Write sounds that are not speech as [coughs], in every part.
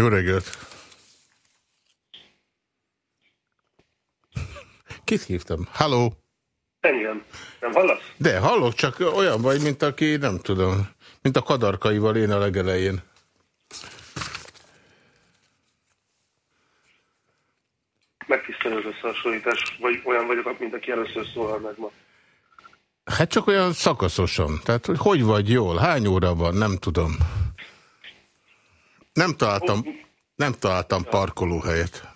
Jó reggelt! Kit hívtam? Halló? Engem. Nem hallasz? De hallok, csak olyan vagy, mint aki, nem tudom, mint a kadarkaival én a legelején. Megtisztelő az összehasonlítás, vagy olyan vagyok, mint aki először szólal meg ma. Hát csak olyan szakaszosan. Tehát, hogy hogy vagy jól? Hány óra van? Nem tudom. Nem találtam, nem találtam parkolóhelyet.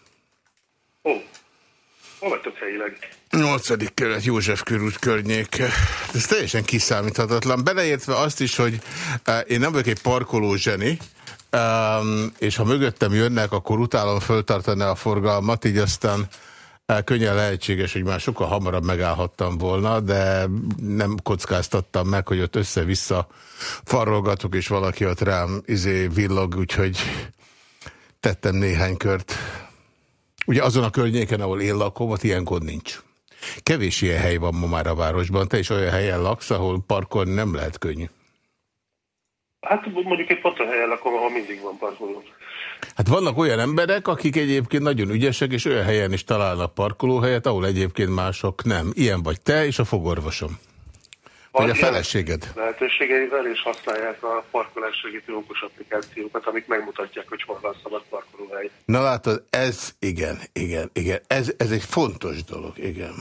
Ó, hol vagytok helyileg? 8. kerület József körút környéke. Ez teljesen kiszámíthatatlan. Beleértve azt is, hogy uh, én nem vagyok egy parkoló zseni, és ha mögöttem jönnek, akkor utálom föltartani a forgalmat, így aztán könnyen lehetséges, hogy már sokkal hamarabb megállhattam volna, de nem kockáztattam meg, hogy ott össze-vissza farolgatok, és valaki ott rám izé villog, úgyhogy tettem néhány kört. Ugye azon a környéken, ahol én lakom, ott ilyen gond nincs. Kevés ilyen hely van ma már a városban. Te is olyan helyen laksz, ahol parkolni nem lehet könnyű. Hát mondjuk egy patra helyen lakom, ahol mindig van parkoló. Hát vannak olyan emberek, akik egyébként nagyon ügyesek, és olyan helyen is találnak parkolóhelyet, ahol egyébként mások nem. Ilyen vagy te és a fogorvosom. Vagy a feleséged. Lehetőségeivel, és használják a parkolás segítő okos applikációkat, amik megmutatják, hogy hol van szabad parkolóhely. Na látod, ez igen, igen, igen. Ez, ez egy fontos dolog, igen.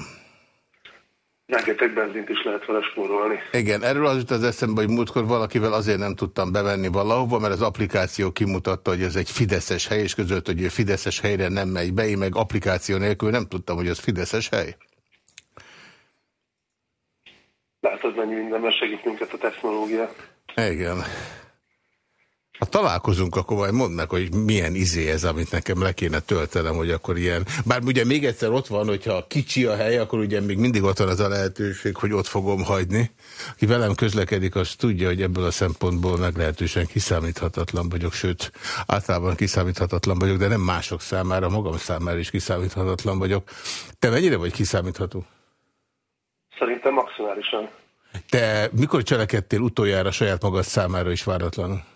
Rengeteg benzint is lehet vele spórolni. Igen, erről az jut az eszembe, hogy múltkor valakivel azért nem tudtam bevenni valahova, mert az applikáció kimutatta, hogy ez egy fideszes hely, és között, hogy fideszes helyre nem megy be, én meg applikáció nélkül nem tudtam, hogy ez fideszes hely. Látod, mennyi mindenben segít minket a technológia. Igen. Ha találkozunk, akkor majd mondd meg, hogy milyen izé ez, amit nekem le kéne töltenem, hogy akkor ilyen... Bár ugye még egyszer ott van, hogyha kicsi a hely, akkor ugye még mindig ott van az a lehetőség, hogy ott fogom hagyni. Aki velem közlekedik, az tudja, hogy ebből a szempontból meglehetősen kiszámíthatatlan vagyok, sőt, általában kiszámíthatatlan vagyok, de nem mások számára, magam számára is kiszámíthatatlan vagyok. Te mennyire vagy kiszámítható? Szerintem maximálisan. Te mikor cselekedtél utoljára saját magad számára is váratlanul?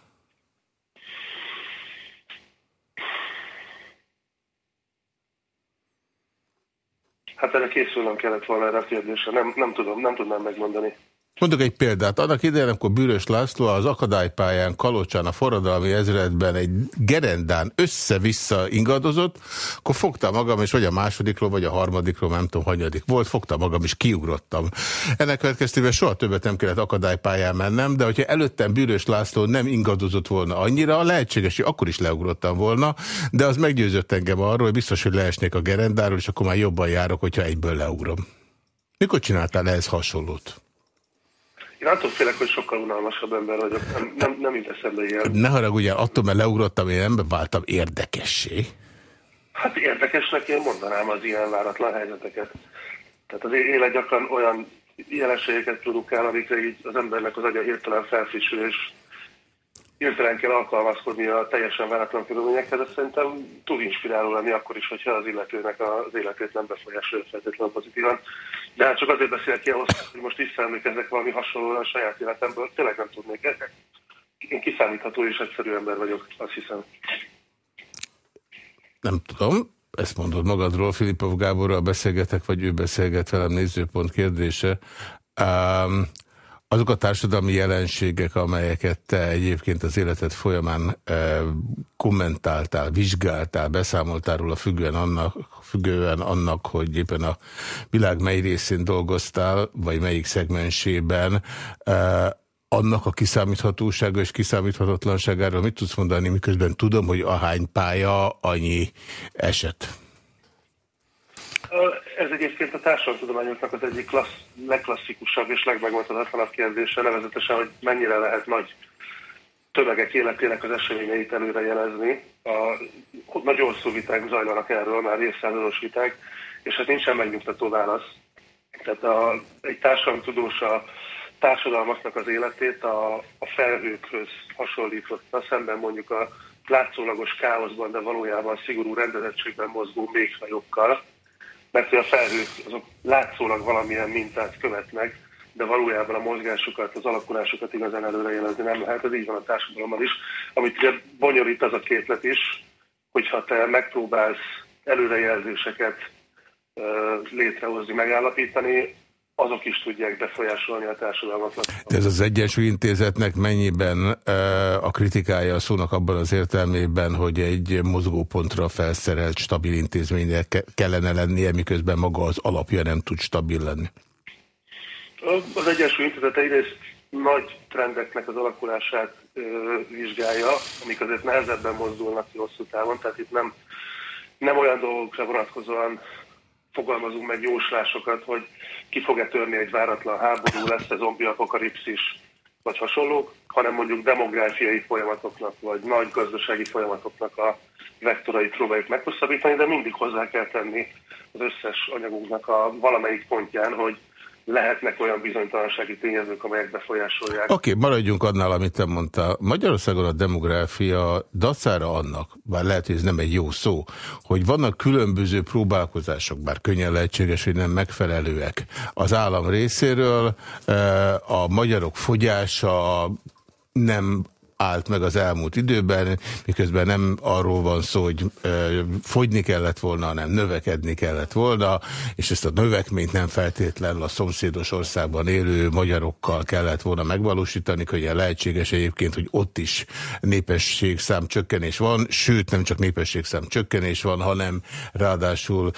Hát erre készülnem kellett volna erre a kérdésre. Nem, nem tudom, nem tudnám megmondani. Mondok egy példát. Annak idején, amikor Bűrös László az akadálypályán Kalocsán a forradalmi ezredben egy gerendán össze-vissza ingadozott, akkor fogta magam, és vagy a másodikról, vagy a harmadikról, nem tudom, hanyadik volt, fogta magam, és kiugrottam. Ennek következtében soha többet nem kellett akadálypályán mennem, de hogyha előttem Bűrös László nem ingadozott volna annyira, lehetséges, hogy akkor is leugrottam volna, de az meggyőzött engem arról, hogy biztos, hogy leesnék a gerendáról, és akkor már jobban járok, hogyha egyből leugrom. Mikor csináltál ehhez hasonlót? Én attól félek, hogy sokkal unalmasabb ember vagyok. Nem, nem, nem jut eszembe ilyen. Ne haragudjál, attól, mert leugrottam, én nem váltam érdekessé. Hát érdekesnek én mondanám az ilyen váratlan helyzeteket. Tehát az élet gyakran olyan jelenségeket produkál, amikre így az embernek az agya hirtelen felfrissül, és hirtelen kell alkalmazkodni a teljesen váratlan körülményekhez, ez szerintem túl inspiráló lenni akkor is, hogyha az illetőnek az életét nem befolyásolja feltétlenül pozitívan. De hát csak azért beszélek ki ahhoz, hogy most visszaemlékezek valami hasonlóan a saját életemből, tényleg nem tudnék. Én kiszámítható és egyszerű ember vagyok, azt hiszem. Nem tudom, ezt mondod magadról, Filipov Gáborral beszélgetek, vagy ő beszélget velem, nézőpont kérdése. Um, azok a társadalmi jelenségek, amelyeket te egyébként az életed folyamán e, kommentáltál, vizsgáltál, beszámoltál róla függően annak, függően annak, hogy éppen a világ mely részén dolgoztál, vagy melyik szegmensében, e, annak a kiszámíthatósága és kiszámíthatatlanságáról mit tudsz mondani, miközben tudom, hogy ahány pálya, annyi eset? Ez egyébként a társadalomtudományoknak az egyik klassz, legklasszikusabb és legmegmondhatatlan kérdése, nevezetesen, hogy mennyire lehet nagy tömegek életének az eseményeit előrejelezni. A, nagy hosszú viták zajlanak erről, már évszázados viták, és hát nincsen megnyugtató válasz. Tehát a, egy társadalomtudós a társadalmaknak az életét a, a felhőkhöz hasonlította, szemben mondjuk a látszólagos káoszban, de valójában szigorú rendezettségben mozgó méghajókkal, mert hogy a felhők azok látszólag valamilyen mintát követnek, de valójában a mozgásokat, az alakulásokat igazán előrejelezni nem lehet. Ez így van a társadalommal is. Amit ugye bonyolít az a képlet is, hogyha te megpróbálsz előrejelzéseket létrehozni, megállapítani, azok is tudják befolyásolni a társadalmat. De ez az Egyesült Intézetnek mennyiben a kritikája a szónak abban az értelmében, hogy egy mozgópontra felszerelt stabil intézménynek kellene lennie, miközben maga az alapja nem tud stabil lenni? Az Egyesült Intézet egyrészt nagy trendeknek az alakulását vizsgálja, amik azért nehezebben mozdulnak ki hosszú távon, tehát itt nem, nem olyan dolgokra vonatkozóan fogalmazunk meg jóslásokat, hogy ki fog-e törni egy váratlan háború, lesz-e zombi apokalipszis, vagy hasonlók, hanem mondjuk demográfiai folyamatoknak, vagy nagy gazdasági folyamatoknak a vektorait próbáljuk meghosszabbítani, de mindig hozzá kell tenni az összes anyagunknak a valamelyik pontján, hogy lehetnek olyan bizonytalansági tényezők, amelyek befolyásolják. Oké, okay, maradjunk annál, amit te mondtál. Magyarországon a demográfia dacára annak, bár lehet, hogy ez nem egy jó szó, hogy vannak különböző próbálkozások, bár könnyen lehetséges, hogy nem megfelelőek. Az állam részéről eh, a magyarok fogyása nem állt meg az elmúlt időben, miközben nem arról van szó, hogy fogyni kellett volna, hanem növekedni kellett volna, és ezt a növekményt nem feltétlenül a szomszédos országban élő magyarokkal kellett volna megvalósítani, hogy lehetséges egyébként, hogy ott is népességszám csökkenés van, sőt nem csak népességszám csökkenés van, hanem ráadásul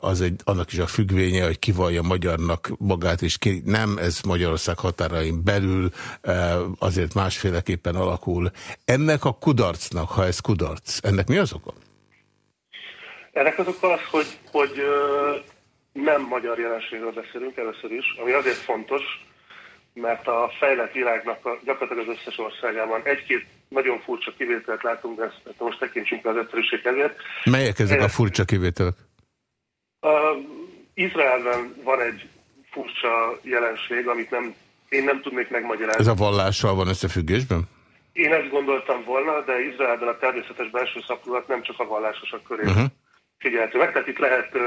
az egy, annak is a függvénye, hogy ki vallja magyarnak magát, és ki nem, ez Magyarország határain belül azért másféleképpen szépen alakul. Ennek a kudarcnak, ha ez kudarc, ennek mi az oka? Ennek az oka az, hogy, hogy nem magyar jelenségről beszélünk először is, ami azért fontos, mert a fejlett világnak a, gyakorlatilag az összes országában egy-két nagyon furcsa kivételt látunk, de ezt most tekintsünk az egyszerűség ezért. Melyek ezek a furcsa kivételek? Uh, Izraelben van egy furcsa jelenség, amit nem, én nem tudnék megmagyarázni. Ez a vallással van összefüggésben? Én ezt gondoltam volna, de Izraelben a természetes belső szapulat nem csak a vallásosak köré uh-huh. figyelhető meg. Tehát itt lehet uh,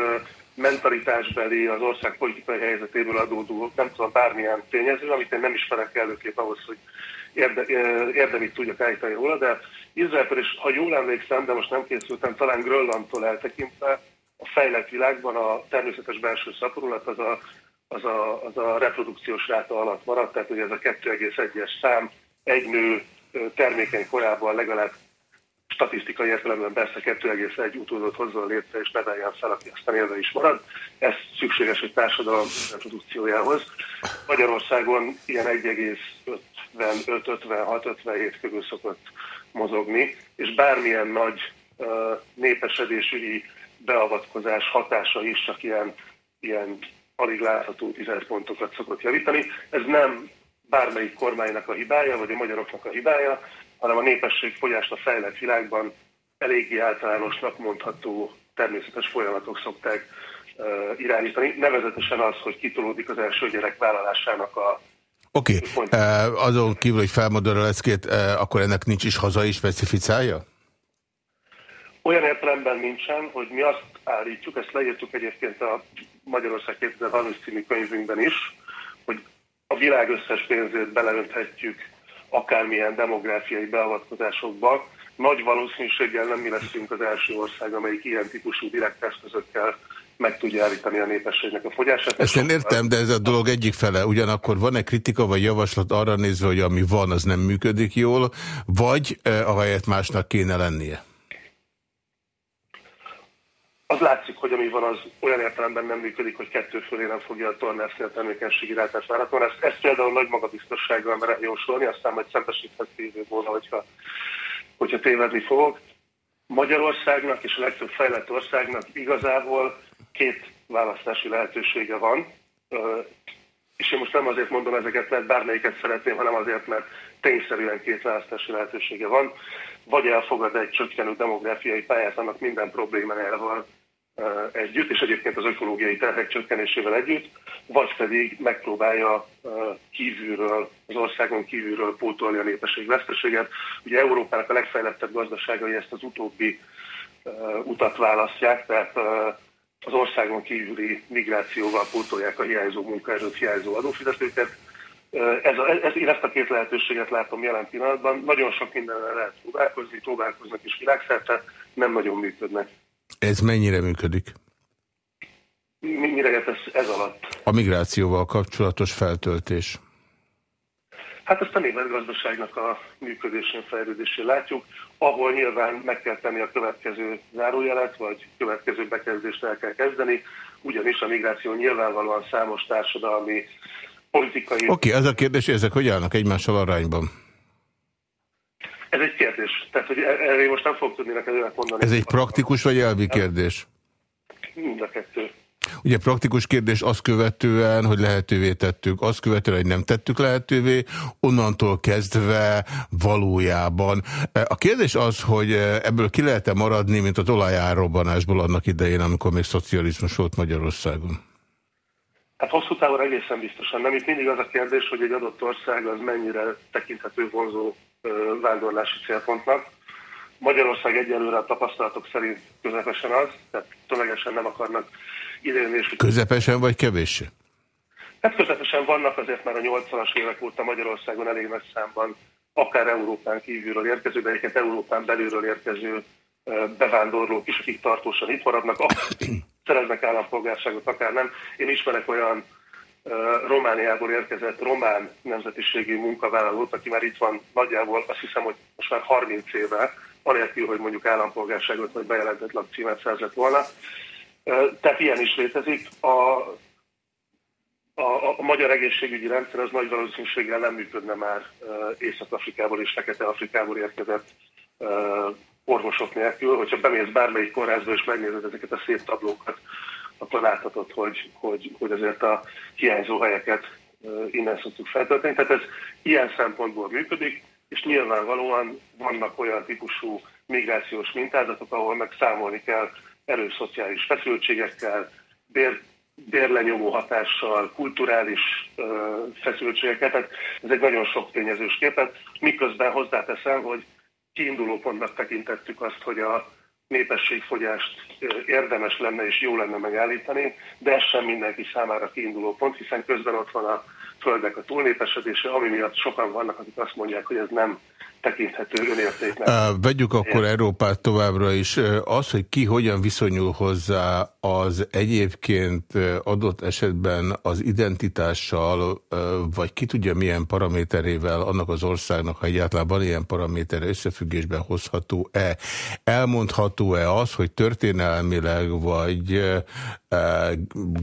mentalitásbeli, az ország politikai helyzetéből adódó, nem tudom, bármilyen tényező, amit én nem ismerek előképp ahhoz, hogy érde, érdemit tudjak állítani róla, de Izraelben is, ha jól emlékszem, de most nem készültem, talán Grönlandtól eltekintve, a fejlett világban a természetes belső szaporulat az a, az a, az a reprodukciós ráta alatt maradt, tehát hogy ez a 2,1-es szám egy nő termékeny korában legalább statisztikai értelemben persze 2,1 utódot hozzon létre és neveljen fel, aki aztán élve is marad. Ez szükséges egy társadalom reprodukciójához. Magyarországon ilyen 1,55-56-57 körül szokott mozogni, és bármilyen nagy népesedésügyi beavatkozás hatása is csak ilyen, ilyen alig látható 10 pontokat szokott javítani. Ez nem bármelyik kormánynak a hibája, vagy a magyaroknak a hibája, hanem a népességfogyást a fejlett világban eléggé általánosnak mondható természetes folyamatok szokták uh, irányítani. Nevezetesen az, hogy kitolódik az első gyerek vállalásának a Oké, okay. uh, azon kívül, hogy felmondod a leckét, uh, akkor ennek nincs is hazai specificája? Olyan értelemben nincsen, hogy mi azt állítjuk, ezt leírtuk egyébként a Magyarország 2030 című könyvünkben is, hogy a világ összes pénzét beleönthetjük akármilyen demográfiai beavatkozásokba, nagy valószínűséggel nem mi leszünk az első ország, amelyik ilyen típusú direkt eszközökkel meg tudja állítani a népességnek a fogyását. Ezt én értem, de ez a dolog egyik fele. Ugyanakkor van-e kritika vagy javaslat arra nézve, hogy ami van, az nem működik jól, vagy eh, ahelyett másnak kéne lennie? Az látszik, hogy ami van, az olyan értelemben nem működik, hogy kettő fölé nem fogja tornászni a termékenységi rátát várhatóan. Ezt, ezt például nagy magabiztossággal merem jósolni, aztán majd szembesíthet évő volna, hogyha, hogyha tévedni fogok. Magyarországnak és a legtöbb fejlett országnak igazából két választási lehetősége van, és én most nem azért mondom ezeket, mert bármelyiket szeretném, hanem azért, mert tényszerűen két választási lehetősége van. Vagy elfogad egy csökkenő demográfiai pályát, annak minden problémájával együtt, és egyébként az ökológiai terhek csökkenésével együtt, vagy pedig megpróbálja kívülről, az országon kívülről pótolni a népesség veszteséget. Ugye Európának a legfejlettebb gazdaságai ezt az utóbbi utat választják, tehát az országon kívüli migrációval pótolják a hiányzó munkaerőt, hiányzó adófizetőket. Ez a, ez, én ezt a két lehetőséget látom jelen pillanatban. Nagyon sok mindenre lehet próbálkozni, próbálkoznak is világszerte, nem nagyon működnek. Ez mennyire működik? Mi, mire ez, ez alatt? A migrációval kapcsolatos feltöltés. Hát ezt a német gazdaságnak a működésén, fejlődésén látjuk, ahol nyilván meg kell tenni a következő zárójelet, vagy következő bekezdést el kell kezdeni, ugyanis a migráció nyilvánvalóan számos társadalmi, politikai... Oké, okay, az a kérdés, ezek hogy állnak egymással arányban? Ez egy kérdés. Tehát, hogy e- erre most nem fog tudni neked mondani. Ez egy praktikus vagy elvi kérdés? Mind a kettő. Ugye praktikus kérdés azt követően, hogy lehetővé tettük, azt követően, hogy nem tettük lehetővé, onnantól kezdve valójában. A kérdés az, hogy ebből ki lehet-e maradni, mint a olajárrobbanásból annak idején, amikor még szocializmus volt Magyarországon? Hát hosszú távon egészen biztosan nem. Itt mindig az a kérdés, hogy egy adott ország az mennyire tekinthető vonzó vándorlási célpontnak. Magyarország egyelőre a tapasztalatok szerint közepesen az, tehát tömegesen nem akarnak idejönni. És... Közepesen vagy kevéssé? Hát közepesen vannak azért már a 80-as évek óta Magyarországon elég nagy számban, akár Európán kívülről érkező, de egyébként Európán belülről érkező bevándorlók is, akik tartósan itt maradnak, akár [coughs] szereznek állampolgárságot, akár nem. Én ismerek olyan Romániából érkezett román nemzetiségű munkavállalót, aki már itt van nagyjából, azt hiszem, hogy most már 30 éve, anélkül, hogy mondjuk állampolgárságot vagy bejelentett lakcímet szerzett volna. Tehát ilyen is létezik. A, a, a magyar egészségügyi rendszer az nagy valószínűséggel nem működne már Észak-Afrikából és Fekete-Afrikából érkezett orvosok nélkül. Hogyha bemész bármelyik kórházba és megnézed ezeket a szép tablókat, akkor láthatod, hogy, hogy, hogy azért a hiányzó helyeket innen szoktuk feltölteni. Tehát ez ilyen szempontból működik, és nyilvánvalóan vannak olyan típusú migrációs mintázatok, ahol megszámolni kell erős szociális feszültségekkel, bér, bérlenyomó hatással, kulturális ö, feszültségekkel, tehát ez egy nagyon sok tényezős képet, miközben hozzáteszem, hogy kiinduló pontnak tekintettük azt, hogy a népességfogyást érdemes lenne és jó lenne megállítani, de ez sem mindenki számára kiinduló pont, hiszen közben ott van a földnek a túlnépesedése, ami miatt sokan vannak, akik azt mondják, hogy ez nem tekinthető önértéknek. Vegyük akkor Én. Európát továbbra is. Az, hogy ki hogyan viszonyul hozzá, az egyébként adott esetben az identitással, vagy ki tudja milyen paraméterével annak az országnak, ha egyáltalán van ilyen paraméter összefüggésben hozható-e, elmondható-e az, hogy történelmileg vagy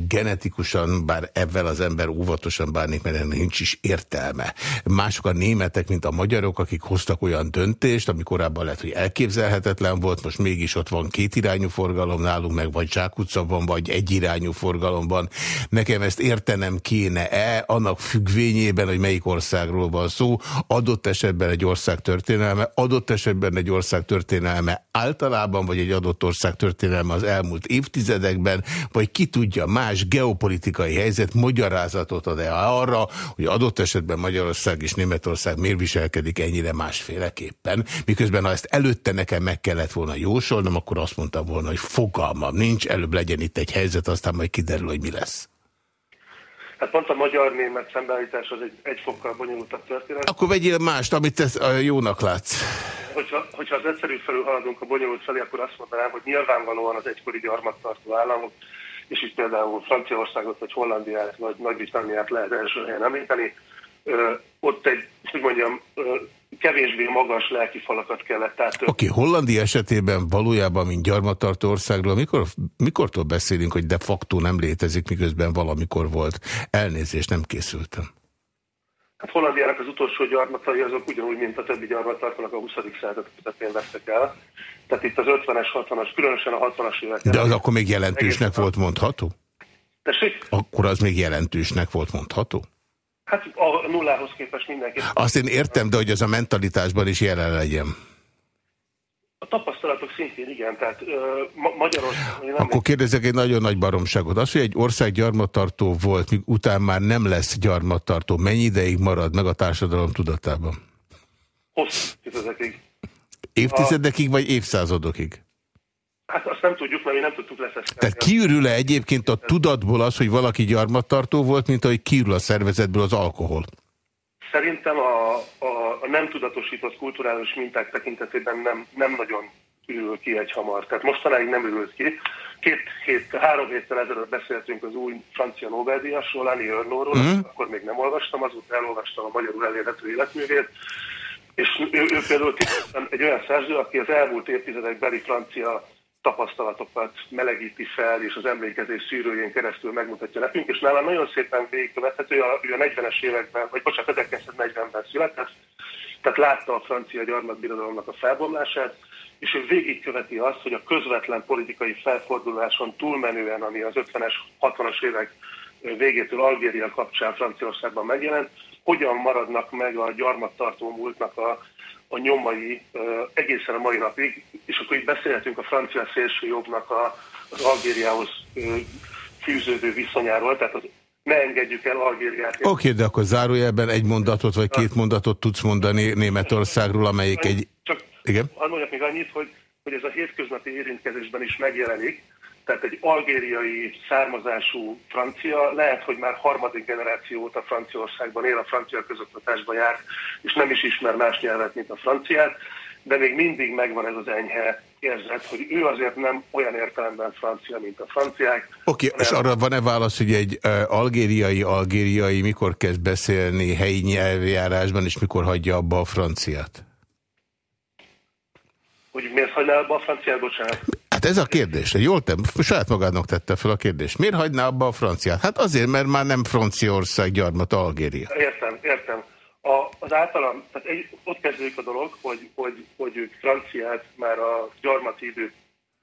genetikusan, bár ebben az ember óvatosan bánik, mert nincs is értelme. Mások a németek, mint a magyarok, akik hoztak olyan döntést, ami korábban lehet, hogy elképzelhetetlen volt, most mégis ott van két irányú forgalom nálunk, meg vagy zsákutca van, vagy egy irányú forgalomban. Nekem ezt értenem kéne-e annak függvényében, hogy melyik országról van szó, adott esetben egy ország történelme, adott esetben egy ország történelme általában, vagy egy adott ország történelme az elmúlt évtizedekben, vagy ki tudja, más geopolitikai helyzet magyarázatot ad-e arra, hogy adott esetben Magyarország és Németország miért viselkedik ennyire másféleképpen, miközben ha ezt előtte nekem meg kellett volna jósolnom, akkor azt mondtam volna, hogy fogalmam nincs, előbb legyen itt egy helyzet, aztán majd kiderül, hogy mi lesz. Hát pont a magyar-német szembeállítás az egy, egy fokkal bonyolultabb történet. Akkor vegyél mást, amit te jónak látsz. Hogyha, hogyha az egyszerű felül haladunk a bonyolult felé, akkor azt mondanám, hogy nyilvánvalóan az egykori gyarmattartó államok és itt például Franciaországot, vagy Hollandiát, vagy Nagy-Britanniát lehet első helyen említeni. Ott egy, hogy mondjam, kevésbé magas lelki falakat kellett átölteni. Oké, okay, Hollandia esetében valójában, mint gyarmatartó országról, mikor, mikortól beszélünk, hogy de facto nem létezik, miközben valamikor volt? Elnézést, nem készültem. Hát Hollandiának az utolsó gyarmatai azok ugyanúgy, mint a többi gyarmatartónak a 20. század közepén vesztek el. Tehát itt az 50-es, 60-as, különösen a 60-as évek. De az akkor még jelentősnek volt mondható? Tessék? Akkor az még jelentősnek volt mondható? Hát a nullához képest mindenki. Azt én értem, de hogy az a mentalitásban is jelen legyen. A tapasztalatok szintén igen, tehát ö, ma Magyarországon... Nem Akkor kérdezek egy nagyon nagy baromságot. Az, hogy egy ország gyarmattartó volt, míg után már nem lesz gyarmattartó, mennyi ideig marad meg a társadalom tudatában? Hosszú évtizedekig. Évtizedekig vagy évszázadokig? Hát azt nem tudjuk, mert mi nem tudtuk leszeszteni. Tehát kiürül-e egyébként a tudatból az, hogy valaki gyarmattartó volt, mint ahogy kiürül a szervezetből az alkohol? Szerintem a, a, a nem tudatosított kulturális minták tekintetében nem, nem nagyon ürül ki egy hamar. Tehát mostanáig nem ürült ki. Két hét, három héttel ezelőtt beszéltünk az új francia Nobel-díjasról, Annie Ernauxról, mm. akkor még nem olvastam, azóta elolvastam a magyarul elérhető életművét, és ő, ő például egy olyan szerző, aki az elmúlt évtizedek beli francia tapasztalatokat melegíti fel, és az emlékezés szűrőjén keresztül megmutatja nekünk, és nála nagyon szépen végigkövethető, ő a 40-es években, vagy bocsánat, 1940-ben született, tehát látta a francia gyarmatbirodalomnak a felbomlását, és ő végigköveti azt, hogy a közvetlen politikai felforduláson túlmenően, ami az 50-es, 60-as évek végétől Algéria kapcsán Franciaországban megjelent, hogyan maradnak meg a gyarmattartó múltnak a, a nyomai egészen a mai napig, és akkor itt beszélhetünk a francia szélsőjobbnak a, az Algériához fűződő viszonyáról, tehát az ne engedjük el Algériát. Oké, okay, de akkor zárójelben egy mondatot vagy két mondatot tudsz mondani Németországról, amelyik egy... Csak Igen? mondjak még annyit, hogy, hogy ez a hétköznapi érintkezésben is megjelenik, tehát egy algériai származású francia, lehet, hogy már harmadik generáció óta Franciaországban él, a francia közoktatásban jár, és nem is ismer más nyelvet, mint a franciát, de még mindig megvan ez az enyhe érzet, hogy ő azért nem olyan értelemben francia, mint a franciák. Oké, okay, és arra van-e válasz, hogy egy algériai algériai mikor kezd beszélni helyi nyelvjárásban, és mikor hagyja abba a franciát? Hogy miért hagyná abba a franciát, bocsánat? Hát ez a kérdés. Jól te, saját magadnak tette fel a kérdést. Miért hagyná abba a franciát? Hát azért, mert már nem Franciaország gyarmat Algéria. Értem, értem. A, az általam, tehát egy, ott kezdődik a dolog, hogy, hogy, hogy ők franciát már a gyarmati idő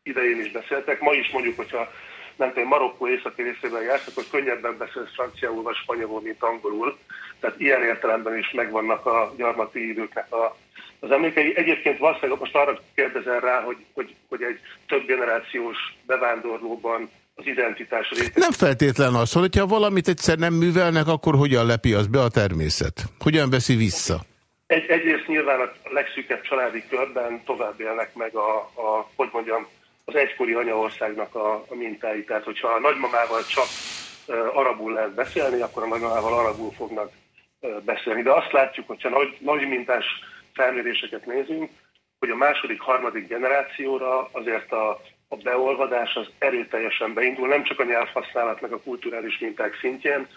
idején is beszéltek. Ma is mondjuk, hogyha nem tudom, Marokkó északi részében jársz, akkor könnyebben beszélsz franciául vagy spanyolul, mint angolul. Tehát ilyen értelemben is megvannak a gyarmati időknek a, az emlékei. Egyébként valószínűleg most arra kérdezel rá, hogy, hogy, hogy egy több generációs bevándorlóban az identitás része. Nem feltétlen az, hogyha valamit egyszer nem művelnek, akkor hogyan lepi az be a természet? Hogyan veszi vissza? Egy, egyrészt nyilván a legszűkebb családi körben tovább élnek meg a, a hogy mondjam, az egykori anyaországnak a, a mintái. Tehát, hogyha a nagymamával csak uh, arabul lehet beszélni, akkor a nagymamával arabul fognak uh, beszélni. De azt látjuk, hogyha nagy, nagy mintás felméréseket nézünk, hogy a második, harmadik generációra azért a, a beolvadás az erőteljesen beindul, nem csak a nyelvhasználat meg a kulturális minták szintjén,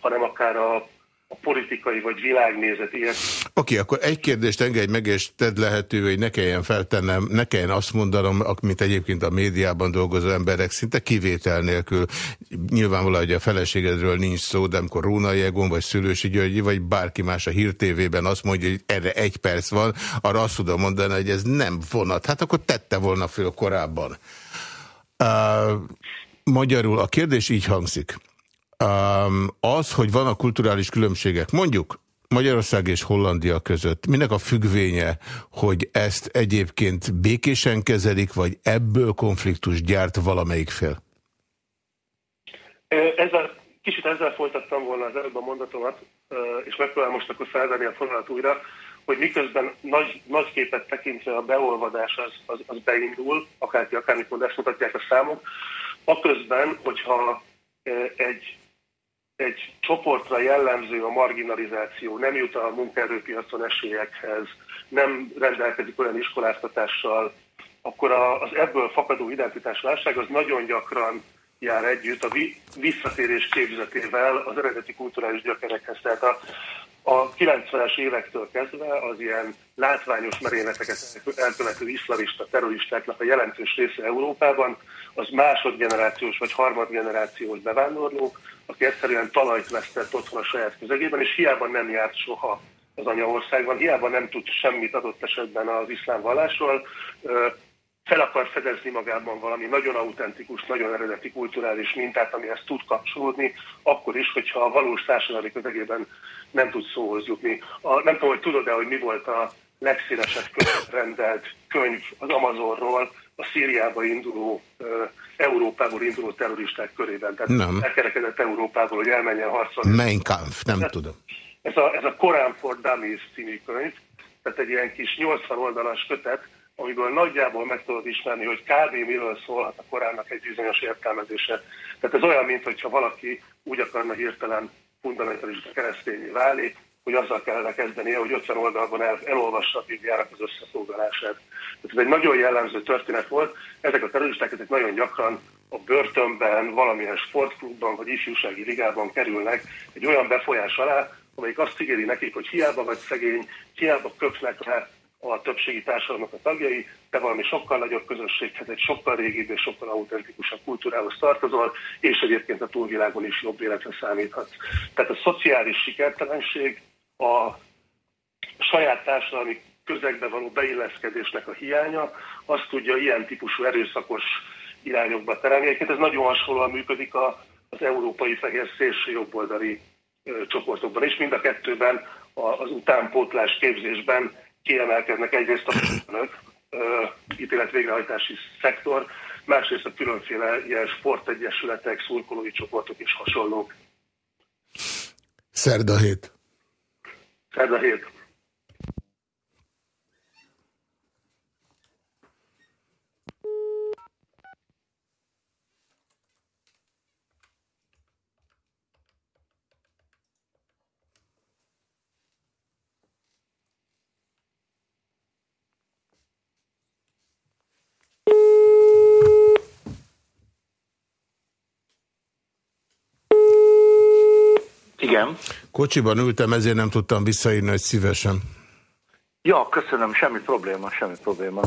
hanem akár a a politikai vagy világnézeti Oké, okay, akkor egy kérdést engedj meg, és tedd lehető, hogy ne kelljen feltennem, ne kelljen azt mondanom, mint egyébként a médiában dolgozó emberek szinte kivétel nélkül. Nyilvánvalóan, hogy a feleségedről nincs szó, de amikor Róna Jegon, vagy Szülősi Györgyi, vagy bárki más a hírtévében azt mondja, hogy erre egy perc van, arra azt tudom mondani, hogy ez nem vonat. Hát akkor tette volna föl korábban. Uh, magyarul a kérdés így hangzik az, hogy van a kulturális különbségek, mondjuk Magyarország és Hollandia között, minek a függvénye, hogy ezt egyébként békésen kezelik, vagy ebből konfliktus gyárt valamelyik fél? Ezzel, kicsit ezzel folytattam volna az előbb a mondatomat, és megpróbálom most akkor felvenni a fonalat újra, hogy miközben nagy, nagy képet tekintve a beolvadás az, az, az beindul, akárki akármikor ezt mutatják a számok, aközben, hogyha egy egy csoportra jellemző a marginalizáció, nem jut a munkaerőpiacon esélyekhez, nem rendelkezik olyan iskoláztatással, akkor az ebből fakadó identitásválság az nagyon gyakran jár együtt a visszatérés képzetével az eredeti kulturális gyökerekhez. Tehát a, a 90-es évektől kezdve az ilyen látványos merényleteket elkövető iszlamista terroristáknak a jelentős része Európában az másodgenerációs vagy harmadgenerációs bevándorlók, aki egyszerűen talajt vesztett otthon a saját közegében, és hiába nem járt soha az anyaországban, hiába nem tud semmit adott esetben az iszlám vallásról, fel akar fedezni magában valami nagyon autentikus, nagyon eredeti kulturális mintát, amihez tud kapcsolódni, akkor is, hogyha a valós társadalmi közegében nem tud szóhoz jutni. A, nem tudom, hogy tudod-e, hogy mi volt a legszínesebb rendelt könyv az Amazonról, a Szíriába induló, Európából induló terroristák körében. Tehát nem. elkerekedett Európából, hogy elmenjen harcolni. Mein Kampf, nem ez, tudom. Ez a, ez a Koran for Dummies című könyv, tehát egy ilyen kis 80 oldalas kötet, amiből nagyjából meg tudod ismerni, hogy kb. miről szólhat a korának egy bizonyos értelmezése. Tehát ez olyan, mintha valaki úgy akarna hirtelen fundamentalista keresztényé válni, hogy azzal kellene kezdenie, hogy 50 oldalban el, elolvassa a Bibliának az összefoglalását. Tehát ez egy nagyon jellemző történet volt. Ezek a terroristák ezek nagyon gyakran a börtönben, valamilyen sportklubban vagy ifjúsági ligában kerülnek egy olyan befolyás alá, amelyik azt ígéri nekik, hogy hiába vagy szegény, hiába köpnek le a többségi társadalomnak a tagjai, te valami sokkal nagyobb közösséghez, egy sokkal régibb és sokkal autentikusabb kultúrához tartozol, és egyébként a túlvilágon is jobb életre számíthatsz. Tehát a szociális sikertelenség, a saját társadalmi közegbe való beilleszkedésnek a hiánya, azt tudja ilyen típusú erőszakos irányokba terelni. Egyébként ez nagyon hasonlóan működik a, az európai fehér szélső jobboldali csoportokban is. Mind a kettőben az utánpótlás képzésben kiemelkednek egyrészt a önök, ítélet végrehajtási szektor, másrészt a különféle ilyen sportegyesületek, szurkolói csoportok és hasonlók. Szerda hét. Szerda hét. Igen. Kocsiban ültem, ezért nem tudtam visszaírni, hogy szívesen. Ja, köszönöm, semmi probléma, semmi probléma.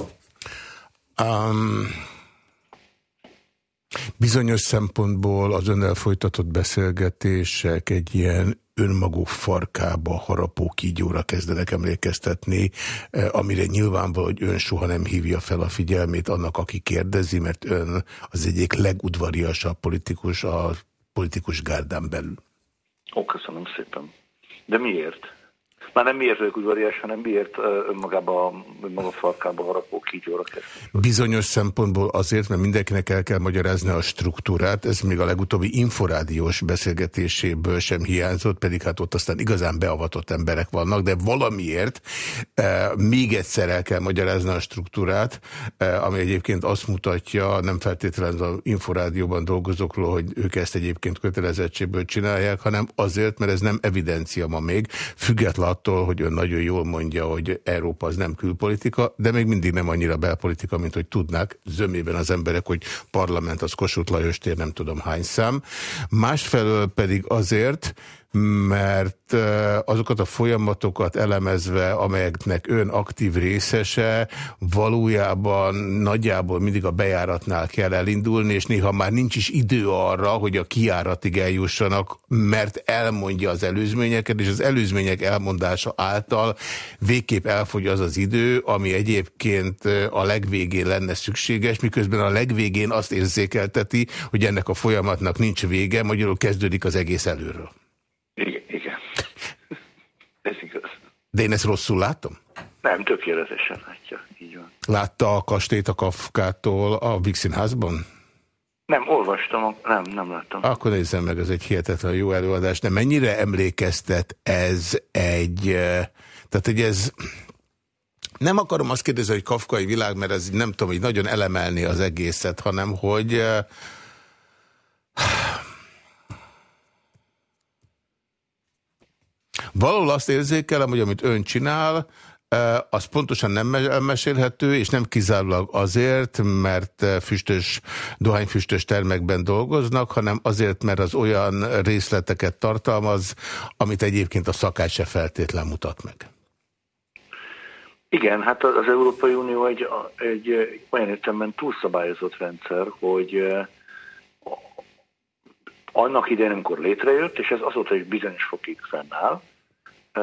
Um, bizonyos szempontból az önnel folytatott beszélgetések egy ilyen önmaguk farkába harapó kígyóra kezdenek emlékeztetni, eh, amire nyilvánvaló, hogy ön soha nem hívja fel a figyelmét annak, aki kérdezi, mert ön az egyik legudvariasabb politikus a politikus gárdán belül. Ó, köszönöm szépen. De miért? Már nem miért vagyok udvarias, hanem miért önmagába, önmaga farkába harapó kígyóra kezdeni. Bizonyos szempontból azért, mert mindenkinek el kell magyarázni a struktúrát, ez még a legutóbbi inforádiós beszélgetéséből sem hiányzott, pedig hát ott aztán igazán beavatott emberek vannak, de valamiért e, még egyszer el kell magyarázni a struktúrát, e, ami egyébként azt mutatja, nem feltétlenül az inforádióban dolgozókról, hogy ők ezt egyébként kötelezettségből csinálják, hanem azért, mert ez nem evidencia ma még, független attól, hogy ön nagyon jól mondja, hogy Európa az nem külpolitika, de még mindig nem annyira belpolitika, mint hogy tudnák zömében az emberek, hogy parlament az Kossuth Lajos tér nem tudom hány szám. Másfelől pedig azért, mert azokat a folyamatokat elemezve, amelyeknek ön aktív részese, valójában nagyjából mindig a bejáratnál kell elindulni, és néha már nincs is idő arra, hogy a kiáratig eljussanak, mert elmondja az előzményeket, és az előzmények elmondása által végképp elfogy az az idő, ami egyébként a legvégén lenne szükséges, miközben a legvégén azt érzékelteti, hogy ennek a folyamatnak nincs vége, magyarul kezdődik az egész előről. Igen, igen. Ez igaz. De én ezt rosszul látom? Nem, tökéletesen látja, így van. Látta a kastélyt a Kafkától a Vixin házban? Nem, olvastam, nem, nem láttam. Akkor nézzem meg, ez egy hihetetlen jó előadás. De mennyire emlékeztet ez egy... Eh, tehát, hogy ez... Nem akarom azt kérdezni, hogy kafkai világ, mert ez nem tudom, hogy nagyon elemelni az egészet, hanem hogy Valahol azt érzékelem, hogy amit ön csinál, az pontosan nem mesélhető, és nem kizárólag azért, mert füstös, dohányfüstös termekben dolgoznak, hanem azért, mert az olyan részleteket tartalmaz, amit egyébként a szakács se feltétlen mutat meg. Igen, hát az Európai Unió egy, egy olyan értelemben túlszabályozott rendszer, hogy annak idején, amikor létrejött, és ez azóta is bizonyos fokig fennáll,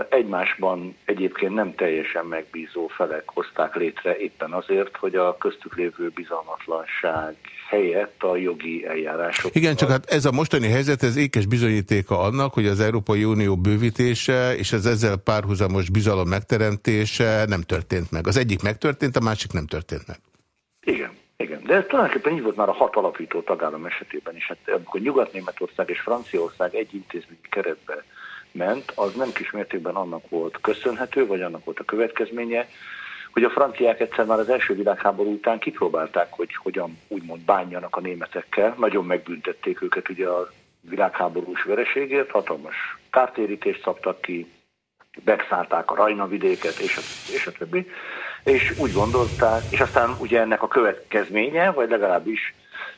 egymásban egyébként nem teljesen megbízó felek hozták létre éppen azért, hogy a köztük lévő bizalmatlanság helyett a jogi eljárások. Igen, csak hát ez a mostani helyzet, ez ékes bizonyítéka annak, hogy az Európai Unió bővítése és az ezzel párhuzamos bizalom megteremtése nem történt meg. Az egyik megtörtént, a másik nem történt meg. Igen. Igen, de ez tulajdonképpen így volt már a hat alapító tagállam esetében is. Hát, amikor Nyugat-Németország és Franciaország egy intézmény keretbe ment, az nem kis mértékben annak volt köszönhető, vagy annak volt a következménye, hogy a franciák egyszer már az első világháború után kipróbálták, hogy hogyan úgymond bánjanak a németekkel. Nagyon megbüntették őket ugye a világháborús vereségért, hatalmas kártérítést szabtak ki, megszállták a Rajna vidéket, és a, és a többi, és úgy gondolták, és aztán ugye ennek a következménye, vagy legalábbis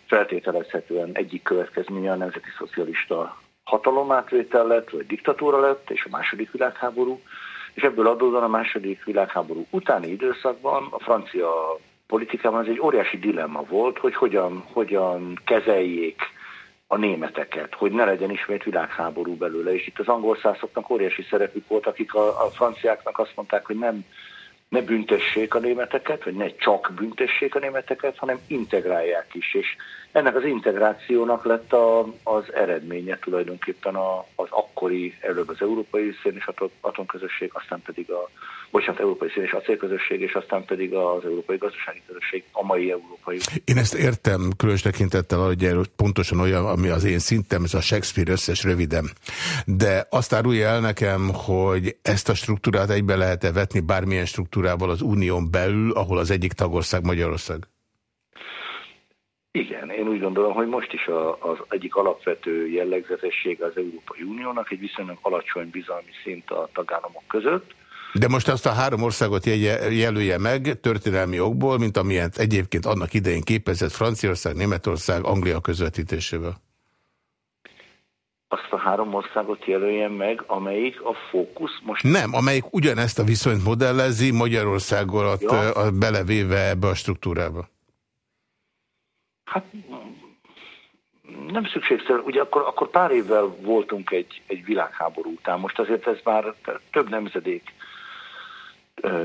feltételezhetően egyik következménye a nemzeti szocialista hatalomátvétel lett, vagy diktatúra lett, és a második világháború, és ebből adódóan a második világháború utáni időszakban a francia politikában ez egy óriási dilemma volt, hogy hogyan, hogyan kezeljék a németeket, hogy ne legyen ismét világháború belőle. És itt az angol szászoknak óriási szerepük volt, akik a, a franciáknak azt mondták, hogy nem ne büntessék a németeket, vagy ne csak büntessék a németeket, hanem integrálják is. És ennek az integrációnak lett a, az eredménye tulajdonképpen a, az akkori, előbb az Európai Szén és Atomközösség, aztán pedig a, bocsánat, Európai Szén és Acélközösség, és aztán pedig az Európai Gazdasági Közösség, a mai Európai. Én ezt értem, különös tekintettel, hogy pontosan olyan, ami az én szintem, ez a Shakespeare összes röviden. De azt árulja el nekem, hogy ezt a struktúrát egybe lehet-e vetni bármilyen struktúrával az unión belül, ahol az egyik tagország Magyarország? Igen, én úgy gondolom, hogy most is a, az egyik alapvető jellegzetessége az Európai Uniónak egy viszonylag alacsony bizalmi szint a tagállamok között. De most azt a három országot jelölje meg történelmi okból, mint amilyen egyébként annak idején képezett Franciaország, Németország, Anglia közvetítésével. Azt a három országot jelöljen meg, amelyik a fókusz most... Nem, amelyik ugyanezt a viszonyt modellezi Magyarországot ja. belevéve ebbe a struktúrába. Hát nem szükségszerű, ugye akkor, akkor pár évvel voltunk egy, egy világháború után, most azért ez már több nemzedék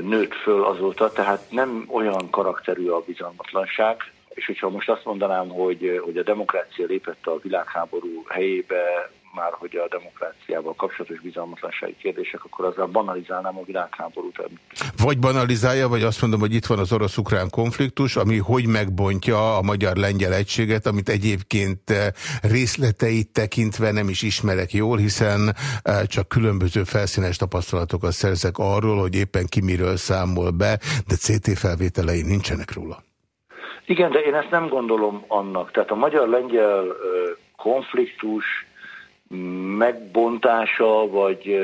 nőtt föl azóta, tehát nem olyan karakterű a bizalmatlanság, és hogyha most azt mondanám, hogy, hogy a demokrácia lépett a világháború helyébe, már hogy a demokráciával kapcsolatos bizalmatlansági kérdések, akkor azzal banalizálnám a világháborút. Vagy banalizálja, vagy azt mondom, hogy itt van az orosz-ukrán konfliktus, ami hogy megbontja a magyar-lengyel egységet, amit egyébként eh, részleteit tekintve nem is ismerek jól, hiszen eh, csak különböző felszínes tapasztalatokat szerzek arról, hogy éppen ki miről számol be, de CT felvételei nincsenek róla. Igen, de én ezt nem gondolom annak. Tehát a magyar-lengyel eh, konfliktus megbontása, vagy,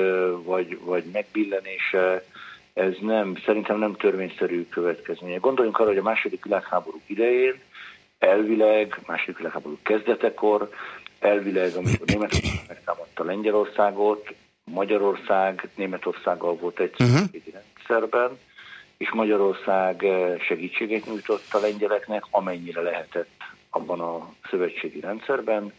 vagy, vagy megbillenése, ez nem, szerintem nem törvényszerű következménye. Gondoljunk arra, hogy a második világháború idején elvileg, második világháború kezdetekor, elvileg, amikor Németország megtámadta Lengyelországot, Magyarország Németországgal volt egy uh-huh. rendszerben, és Magyarország segítséget nyújtott a lengyeleknek, amennyire lehetett abban a szövetségi rendszerben,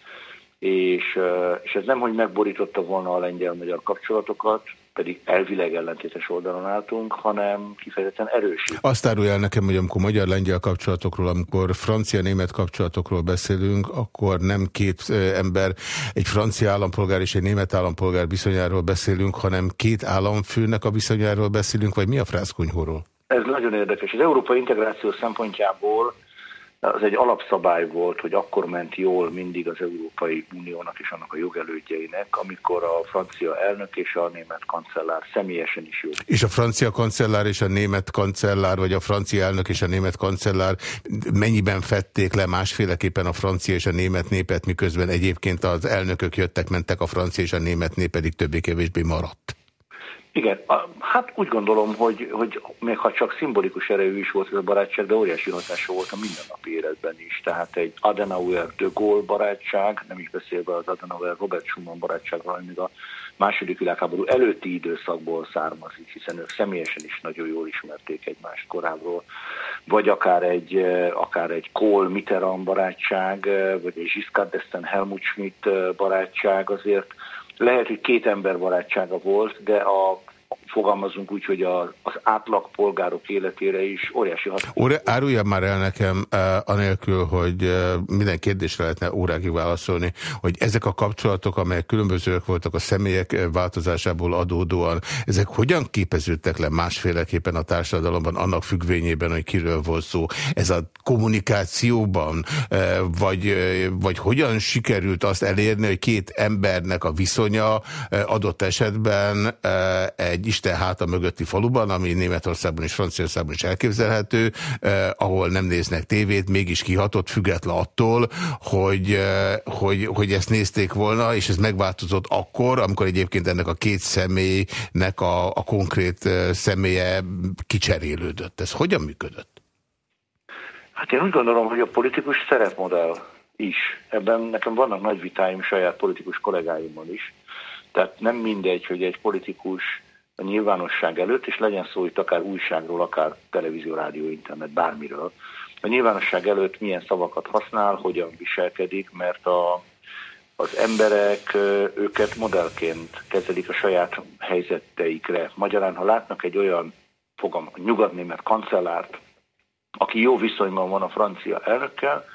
és, és ez nem, hogy megborította volna a lengyel-magyar kapcsolatokat, pedig elvileg ellentétes oldalon álltunk, hanem kifejezetten erősít. Azt árulja el nekem, hogy amikor magyar-lengyel kapcsolatokról, amikor francia-német kapcsolatokról beszélünk, akkor nem két ember, egy francia állampolgár és egy német állampolgár viszonyáról beszélünk, hanem két államfőnek a viszonyáról beszélünk, vagy mi a frászkonyhóról? Ez nagyon érdekes. Az európai integráció szempontjából az egy alapszabály volt, hogy akkor ment jól mindig az Európai Uniónak és annak a jogelődjeinek, amikor a francia elnök és a német kancellár személyesen is jó. És a francia kancellár és a német kancellár, vagy a francia elnök és a német kancellár mennyiben fették le másféleképpen a francia és a német népet, miközben egyébként az elnökök jöttek, mentek, a francia és a német nép pedig többé-kevésbé maradt? Igen, hát úgy gondolom, hogy, hogy még ha csak szimbolikus erejű is volt ez a barátság, de óriási hatása volt a mindennapi életben is. Tehát egy Adenauer-de Gaulle barátság, nem is beszélve az Adenauer-Robert Schumann barátságról, ami a második világháború előtti időszakból származik, hiszen ők személyesen is nagyon jól ismerték egymást korábbról. Vagy akár egy, akár egy Kohl-Mitterrand barátság, vagy egy Giscard d'Estaing Helmut Schmidt barátság azért lehet, hogy két ember barátsága volt, de a fogalmazunk úgy, hogy a, az átlag polgárok életére is óriási hat. Óra, árulja már el nekem, uh, anélkül, hogy uh, minden kérdésre lehetne órákig válaszolni, hogy ezek a kapcsolatok, amelyek különbözőek voltak a személyek változásából adódóan, ezek hogyan képeződtek le másféleképpen a társadalomban, annak függvényében, hogy kiről volt szó? Ez a kommunikációban, vagy, vagy hogyan sikerült azt elérni, hogy két embernek a viszonya adott esetben egy Isten háta mögötti faluban, ami Németországban és Franciaországban is elképzelhető, eh, ahol nem néznek tévét, mégis kihatott, független attól, hogy, eh, hogy, hogy ezt nézték volna, és ez megváltozott akkor, amikor egyébként ennek a két személynek a, a konkrét eh, személye kicserélődött. Ez hogyan működött? Hát én úgy gondolom, hogy a politikus szerepmodell is. Ebben nekem vannak nagy vitáim saját politikus kollégáimmal is. Tehát nem mindegy, hogy egy politikus a nyilvánosság előtt, és legyen szó itt akár újságról, akár televízió, rádió, internet, bármiről, a nyilvánosság előtt milyen szavakat használ, hogyan viselkedik, mert a, az emberek őket modellként kezelik a saját helyzeteikre. Magyarán, ha látnak egy olyan fogam, nyugatnémet kancellárt, aki jó viszonyban van a francia elnökkel,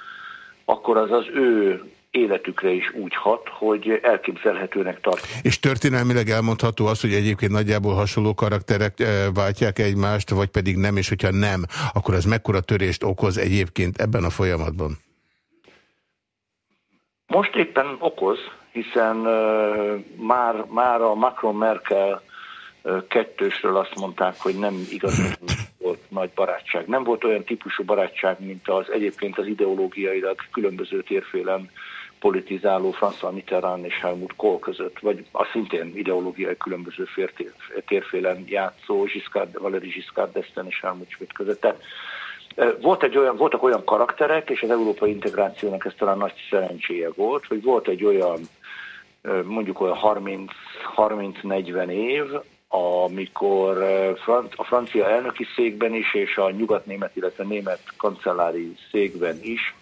akkor az az ő életükre is úgy hat, hogy elképzelhetőnek tart. És történelmileg elmondható az, hogy egyébként nagyjából hasonló karakterek eh, váltják egymást, vagy pedig nem, és hogyha nem, akkor az mekkora törést okoz egyébként ebben a folyamatban? Most éppen okoz, hiszen uh, már, már a Macron-Merkel uh, kettősről azt mondták, hogy nem igaz, volt nagy barátság. Nem volt olyan típusú barátság, mint az egyébként az ideológiailag különböző térfélen politizáló François Mitterrand és Helmut Kohl között, vagy a szintén ideológiai különböző térfélen játszó Giscard, Valéry Giscard d'Estaing és Helmut Schmidt között. Tehát volt egy olyan, voltak olyan karakterek, és az európai integrációnak ez talán nagy szerencséje volt, hogy volt egy olyan mondjuk olyan 30-40 év, amikor a francia elnöki székben is, és a nyugatnémet, illetve német kancellári székben is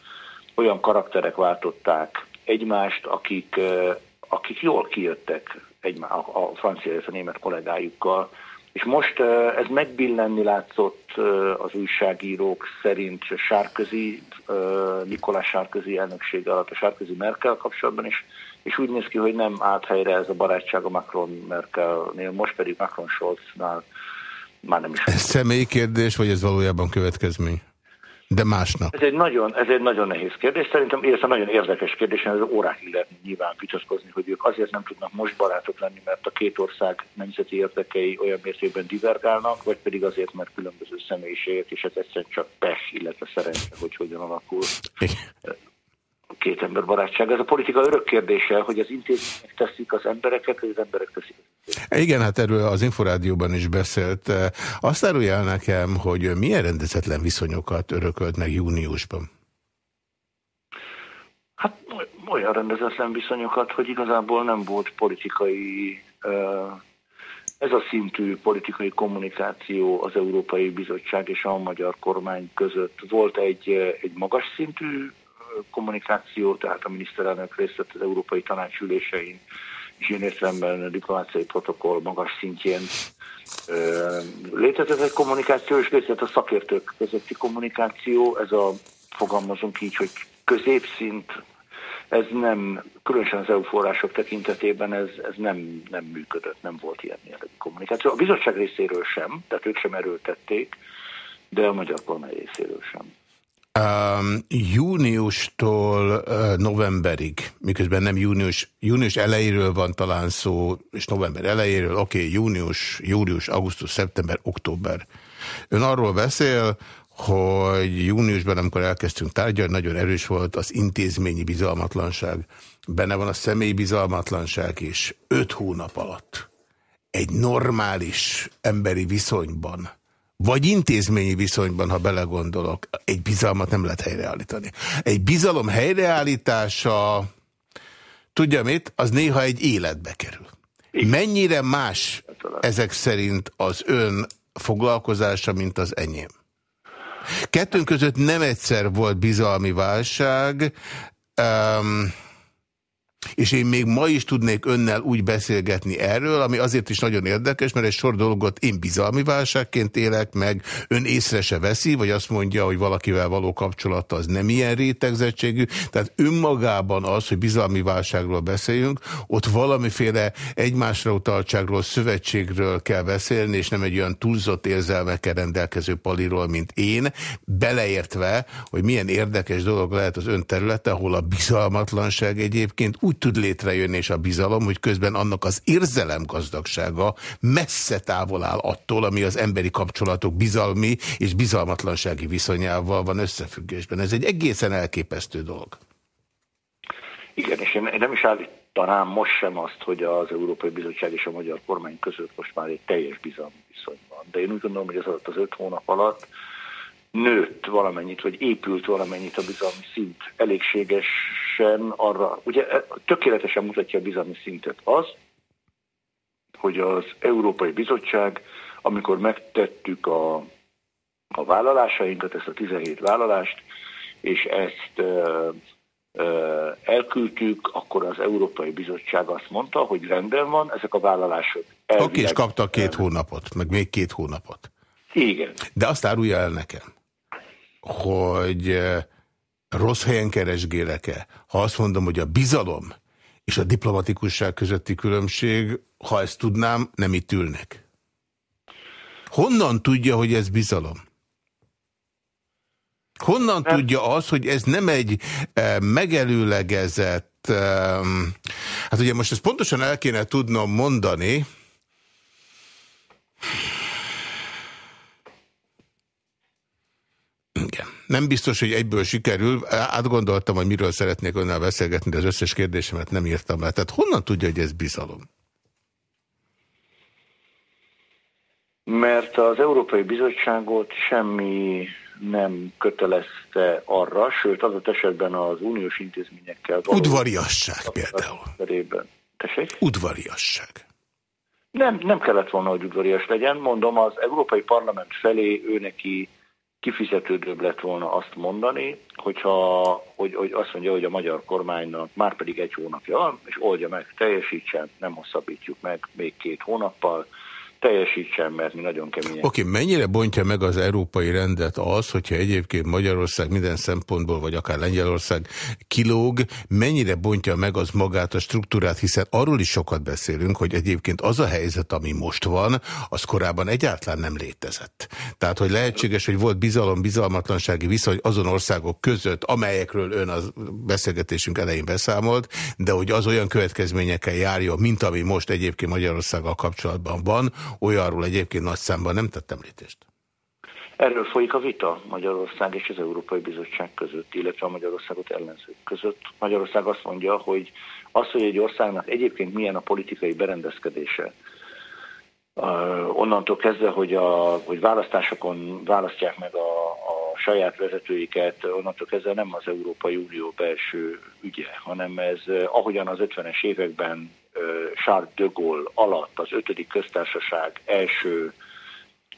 olyan karakterek váltották egymást, akik, akik jól kijöttek egymá, a francia és a német kollégájukkal. És most ez megbillenni látszott az újságírók szerint Sárközi, Nikolás Sárközi elnökség alatt, a Sárközi Merkel kapcsolatban is, és úgy néz ki, hogy nem állt helyre ez a barátság a Macron-Merkelnél, most pedig Macron-Scholznál már nem is. Ez személyi kérdés, vagy ez valójában következmény? De másnak. Ez egy nagyon, ez egy nagyon nehéz kérdés. Szerintem ez nagyon érdekes kérdés, ez órákig lehet nyilván vitatkozni, hogy ők azért nem tudnak most barátok lenni, mert a két ország nemzeti érdekei olyan mértékben divergálnak, vagy pedig azért, mert különböző személyiségek, és ez egyszerűen csak pech, illetve szerencse, hogy hogyan alakul két ember barátság. Ez a politika örök kérdése, hogy az intézmények teszik az embereket, vagy az emberek teszik Igen, hát erről az Inforádióban is beszélt. Azt árulja el nekem, hogy milyen rendezetlen viszonyokat örökölt meg júniusban? Hát olyan rendezetlen viszonyokat, hogy igazából nem volt politikai, ez a szintű politikai kommunikáció az Európai Bizottság és a magyar kormány között. Volt egy, egy magas szintű kommunikáció, tehát a miniszterelnök részt vett az Európai Tanács ülésein, és ilyen értelemben a diplomáciai protokoll magas szintjén létezett egy kommunikáció, és létezett a szakértők közötti kommunikáció, ez a fogalmazunk így, hogy középszint, ez nem, különösen az EU források tekintetében ez, ez nem, nem működött, nem volt ilyen jellegű kommunikáció. A bizottság részéről sem, tehát ők sem erőltették, de a magyar kormány részéről sem. Um, júniustól uh, novemberig, miközben nem június, június elejéről van talán szó, és november elejéről, oké, okay, június, július, augusztus, szeptember, október. Ön arról beszél, hogy júniusban, amikor elkezdtünk tárgyalni, nagyon erős volt az intézményi bizalmatlanság. Benne van a személyi bizalmatlanság is. Öt hónap alatt egy normális emberi viszonyban vagy intézményi viszonyban, ha belegondolok, egy bizalmat nem lehet helyreállítani. Egy bizalom helyreállítása, tudja mit, az néha egy életbe kerül. Mennyire más ezek szerint az ön foglalkozása, mint az enyém? Kettőnk között nem egyszer volt bizalmi válság, um, és én még ma is tudnék önnel úgy beszélgetni erről, ami azért is nagyon érdekes, mert egy sor dolgot én bizalmi válságként élek meg, ön észre se veszi, vagy azt mondja, hogy valakivel való kapcsolata az nem ilyen rétegzettségű. Tehát önmagában az, hogy bizalmi válságról beszéljünk, ott valamiféle egymásra utaltságról, szövetségről kell beszélni, és nem egy olyan túlzott érzelmekkel rendelkező paliról, mint én, beleértve, hogy milyen érdekes dolog lehet az ön területe, ahol a bizalmatlanság egyébként úgy tud létrejönni és a bizalom, hogy közben annak az érzelem gazdagsága messze távol áll attól, ami az emberi kapcsolatok bizalmi és bizalmatlansági viszonyával van összefüggésben. Ez egy egészen elképesztő dolog. Igen, és én nem is állítanám most sem azt, hogy az Európai Bizottság és a magyar kormány között most már egy teljes bizalmi viszony van. De én úgy gondolom, hogy ez alatt az öt hónap alatt nőtt valamennyit, vagy épült valamennyit a bizalmi szint elégségesen arra, ugye e, tökéletesen mutatja a bizalmi szintet az, hogy az Európai Bizottság, amikor megtettük a, a vállalásainkat, ezt a 17 vállalást, és ezt ö, ö, elküldtük, akkor az Európai Bizottság azt mondta, hogy rendben van, ezek a vállalások Oké, okay, és kaptak két hónapot, meg még két hónapot. Igen. De azt árulja el nekem, hogy rossz helyen keresgélek-e, ha azt mondom, hogy a bizalom és a diplomatikusság közötti különbség, ha ezt tudnám, nem itt ülnek. Honnan tudja, hogy ez bizalom? Honnan nem. tudja az, hogy ez nem egy e, megelőlegezett, e, hát ugye most ezt pontosan el kéne tudnom mondani, Igen. Nem biztos, hogy egyből sikerül. Átgondoltam, hogy miről szeretnék önnel beszélgetni, de az összes kérdésemet nem írtam le. Tehát honnan tudja, hogy ez bizalom? Mert az Európai Bizottságot semmi nem kötelezte arra, sőt adott esetben az uniós intézményekkel való... Udvariasság például. Tessék? Udvariasság. Nem, nem kellett volna, hogy udvarias legyen. Mondom, az Európai Parlament felé ő neki kifizetődőbb lett volna azt mondani, hogyha, hogy, hogy azt mondja, hogy a magyar kormánynak már pedig egy hónapja van, és oldja meg, teljesítsen, nem hosszabbítjuk meg még két hónappal, teljesítsen, mert mi nagyon keményen. Oké, okay, mennyire bontja meg az európai rendet az, hogyha egyébként Magyarország minden szempontból, vagy akár Lengyelország kilóg, mennyire bontja meg az magát a struktúrát, hiszen arról is sokat beszélünk, hogy egyébként az a helyzet, ami most van, az korábban egyáltalán nem létezett. Tehát, hogy lehetséges, hogy volt bizalom-bizalmatlansági viszony azon országok között, amelyekről ön a beszélgetésünk elején beszámolt, de hogy az olyan következményekkel járjon, mint ami most egyébként Magyarországgal kapcsolatban van, olyanról egyébként nagy számban nem tett említést. Erről folyik a vita Magyarország és az Európai Bizottság között, illetve a Magyarországot ellenzők között. Magyarország azt mondja, hogy az, hogy egy országnak egyébként milyen a politikai berendezkedése, onnantól kezdve, hogy, a, hogy választásokon választják meg a, a saját vezetőiket, onnantól kezdve nem az Európai Unió belső ügye, hanem ez ahogyan az 50-es években Charles de Gaulle alatt az ötödik köztársaság első,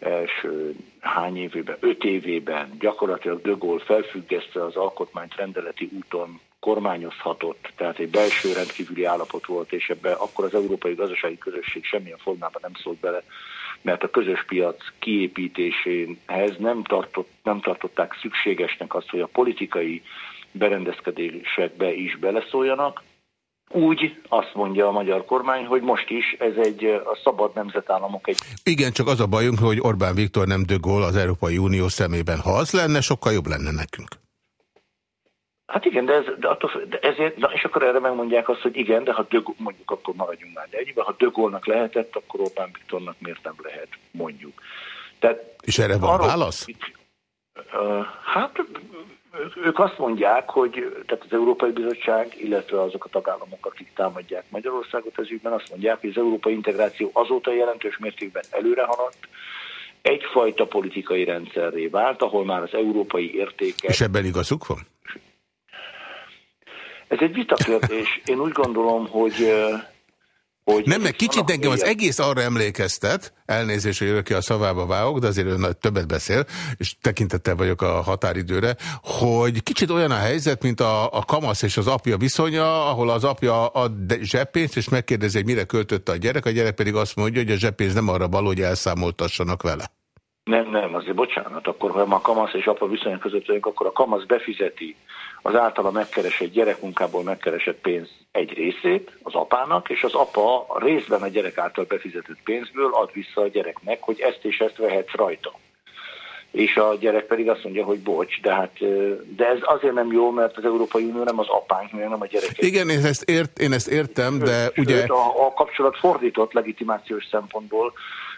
első hány évében, öt évében gyakorlatilag de Gaulle felfüggeszte az alkotmányt rendeleti úton kormányozhatott, tehát egy belső rendkívüli állapot volt, és ebbe akkor az Európai Gazdasági Közösség semmilyen formában nem szólt bele, mert a közös piac kiépítéséhez nem, tartott, nem tartották szükségesnek azt, hogy a politikai berendezkedésekbe is beleszóljanak, úgy azt mondja a magyar kormány, hogy most is ez egy a szabad nemzetállamok egy... Igen, csak az a bajunk, hogy Orbán Viktor nem dögol az Európai Unió szemében. Ha az lenne, sokkal jobb lenne nekünk. Hát igen, de, ez, de, attól, de ezért, na és akkor erre megmondják azt, hogy igen, de ha dög, mondjuk akkor maradjunk már. Egyébként, ha dögolnak lehetett, akkor Orbán Viktornak miért nem lehet, mondjuk. Tehát, és erre van arra, válasz? Uh, hát ők azt mondják, hogy tehát az Európai Bizottság, illetve azok a tagállamok, akik támadják Magyarországot ez ügyben, azt mondják, hogy az európai integráció azóta jelentős mértékben előre haladt, egyfajta politikai rendszerré vált, ahol már az európai értékek... És ebben igazuk van? Ez egy vitakérdés. Én úgy gondolom, hogy hogy nem, meg kicsit engem az egész arra emlékeztet, elnézést, hogy örökké a szavába vágok, de azért ön többet beszél, és tekintettel vagyok a határidőre, hogy kicsit olyan a helyzet, mint a, a kamasz és az apja viszonya, ahol az apja ad zseppénzt, és megkérdezi, hogy mire költötte a gyerek, a gyerek pedig azt mondja, hogy a zseppénz nem arra való, hogy elszámoltassanak vele. Nem, nem, azért bocsánat, akkor ha a kamasz és apa viszony között vagyunk, akkor a kamasz befizeti az általa megkeresett gyerekmunkából megkeresett pénz egy részét az apának, és az apa részben a gyerek által befizetett pénzből ad vissza a gyereknek, hogy ezt és ezt vehetsz rajta. és a gyerek pedig azt mondja, hogy bocs, de hát de ez azért nem jó, mert az Európai Unió nem az apánk, nem a gyerek. Igen, én ezt, ért, én ezt értem, de sőt, ugye... A, a kapcsolat fordított legitimációs szempontból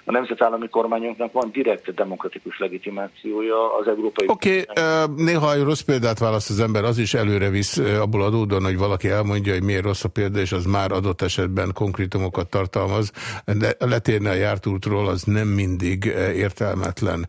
a nemzetállami kormányoknak van direkt demokratikus legitimációja az európai... Oké, okay, néha rossz példát választ az ember, az is előre visz abból adódóan, hogy valaki elmondja, hogy miért rossz a példa, és az már adott esetben konkrétumokat tartalmaz, de letérni a járt útról az nem mindig értelmetlen.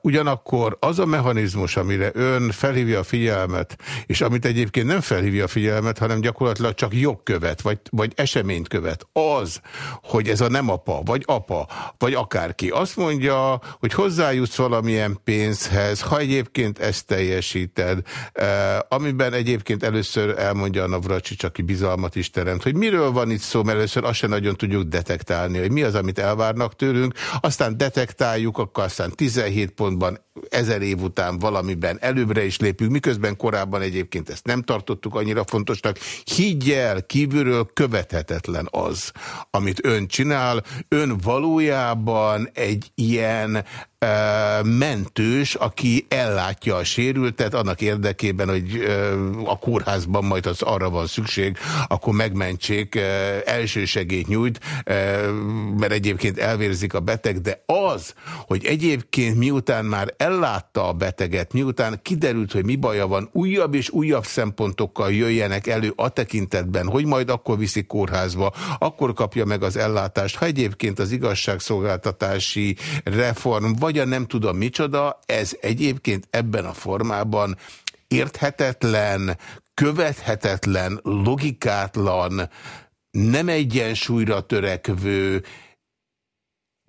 Ugyanakkor az a mechanizmus, amire ön felhívja a figyelmet, és amit egyébként nem felhívja a figyelmet, hanem gyakorlatilag csak jogkövet, vagy, vagy eseményt követ, az, hogy ez a nem apa, vagy apa, vagy akárki. Azt mondja, hogy hozzájutsz valamilyen pénzhez, ha egyébként ezt teljesíted, eh, amiben egyébként először elmondja a Navracsics, aki bizalmat is teremt, hogy miről van itt szó, mert először azt sem nagyon tudjuk detektálni, hogy mi az, amit elvárnak tőlünk, aztán detektáljuk, akkor aztán 17 pontban ezer év után valamiben előbbre is lépünk, miközben korábban egyébként ezt nem tartottuk annyira fontosnak. Higgyel, kívülről követhetetlen az, amit ön csinál. Ön valójában egy ilyen mentős, aki ellátja a sérültet annak érdekében, hogy a kórházban majd az arra van szükség, akkor megmentsék, elsősegét nyújt, mert egyébként elvérzik a beteg, de az, hogy egyébként miután már ellátta a beteget, miután kiderült, hogy mi baja van, újabb és újabb szempontokkal jöjjenek elő a tekintetben, hogy majd akkor viszi kórházba, akkor kapja meg az ellátást, ha egyébként az igazságszolgáltatási reform, vagy a nem tudom micsoda, ez egyébként ebben a formában érthetetlen, követhetetlen, logikátlan, nem egyensúlyra törekvő,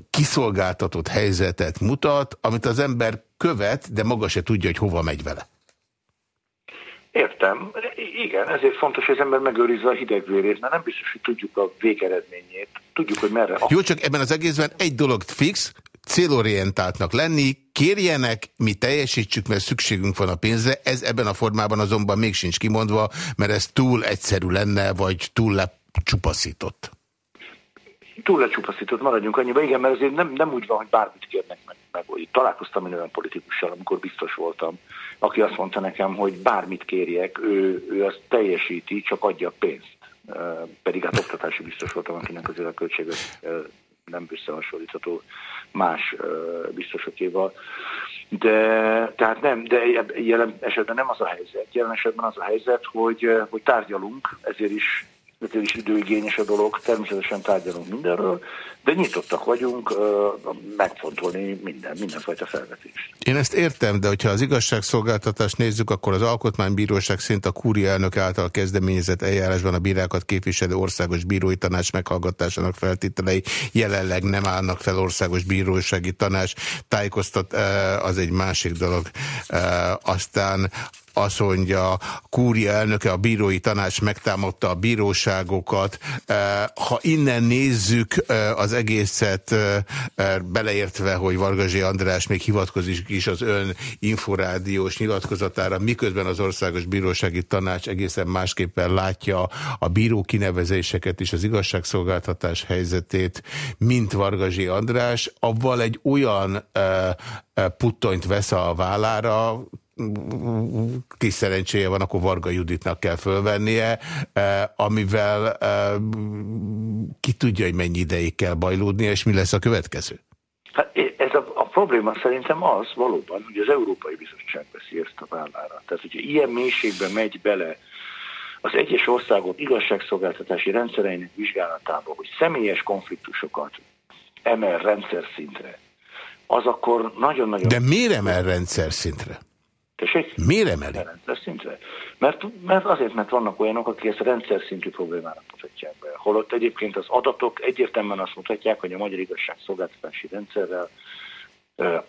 kiszolgáltatott helyzetet mutat, amit az ember követ, de maga se tudja, hogy hova megy vele. Értem. Igen, ezért fontos, hogy az ember megőrizze a hidegvérét, mert nem biztos, hogy tudjuk a végeredményét. Tudjuk, hogy merre. Jó, csak ebben az egészben egy dolog fix, célorientáltnak lenni, kérjenek, mi teljesítsük, mert szükségünk van a pénzre, ez ebben a formában azonban még sincs kimondva, mert ez túl egyszerű lenne, vagy túl lecsupaszított túl lecsupaszított, maradjunk annyiba. Igen, mert azért nem, nem úgy van, hogy bármit kérnek meg. meg. Találkoztam én olyan politikussal, amikor biztos voltam, aki azt mondta nekem, hogy bármit kérjek, ő, ő azt teljesíti, csak adja a pénzt. Pedig hát oktatási biztos voltam, akinek azért a költséget nem összehasonlítható más biztosokéval. De, tehát nem, de jelen esetben nem az a helyzet. Jelen esetben az a helyzet, hogy, hogy tárgyalunk, ezért is ezért is időigényes a dolog, természetesen tárgyalunk mindenről, de nyitottak vagyunk megfontolni minden, mindenfajta felvetést. Én ezt értem, de hogyha az igazságszolgáltatást nézzük, akkor az Alkotmánybíróság szint a kúria elnök által kezdeményezett eljárásban a bírákat képviselő országos bírói tanács meghallgatásának feltételei jelenleg nem állnak fel országos bírósági tanács. Tájékoztat, az egy másik dolog. Aztán azt mondja, Kúria elnöke, a bírói tanács megtámadta a bíróságokat. Ha innen nézzük az egészet, beleértve, hogy Vargazsi András még hivatkozik is az ön inforádiós nyilatkozatára, miközben az Országos Bírósági Tanács egészen másképpen látja a bíró kinevezéseket és az igazságszolgáltatás helyzetét, mint Vargazsi András, avval egy olyan puttonyt vesz a vállára, kis szerencséje van, akkor Varga Juditnak kell fölvennie, eh, amivel eh, ki tudja, hogy mennyi ideig kell bajlódnia, és mi lesz a következő? Hát ez a, a probléma szerintem az valóban, hogy az Európai Bizottság veszi ezt a vállára. Tehát, hogyha ilyen mélységben megy bele az egyes országok igazságszolgáltatási rendszereinek vizsgálatába, hogy személyes konfliktusokat emel rendszer szintre, az akkor nagyon-nagyon... De miért emel rendszer szintre? Tessék? Miért emeli? Rendszer szintre. Mert, mert azért, mert vannak olyanok, akik ezt rendszer szintű problémának mutatják be. Holott egyébként az adatok egyértelműen azt mutatják, hogy a magyar igazságszolgáltatási rendszerrel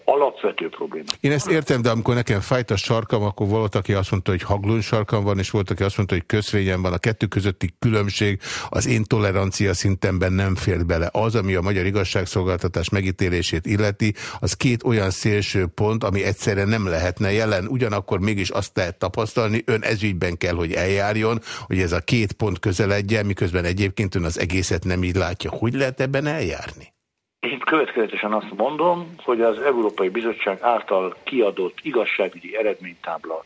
alapvető probléma. Én ezt értem, de amikor nekem fájt a sarkam, akkor volt, aki azt mondta, hogy haglón sarkam van, és volt, aki azt mondta, hogy köszvényem van. A kettő közötti különbség az én tolerancia szintemben nem fér bele. Az, ami a magyar igazságszolgáltatás megítélését illeti, az két olyan szélső pont, ami egyszerre nem lehetne jelen. Ugyanakkor mégis azt lehet tapasztalni, ön ezügyben kell, hogy eljárjon, hogy ez a két pont közeledjen, miközben egyébként ön az egészet nem így látja. Hogy lehet ebben eljárni? Én következetesen azt mondom, hogy az Európai Bizottság által kiadott igazságügyi eredménytábla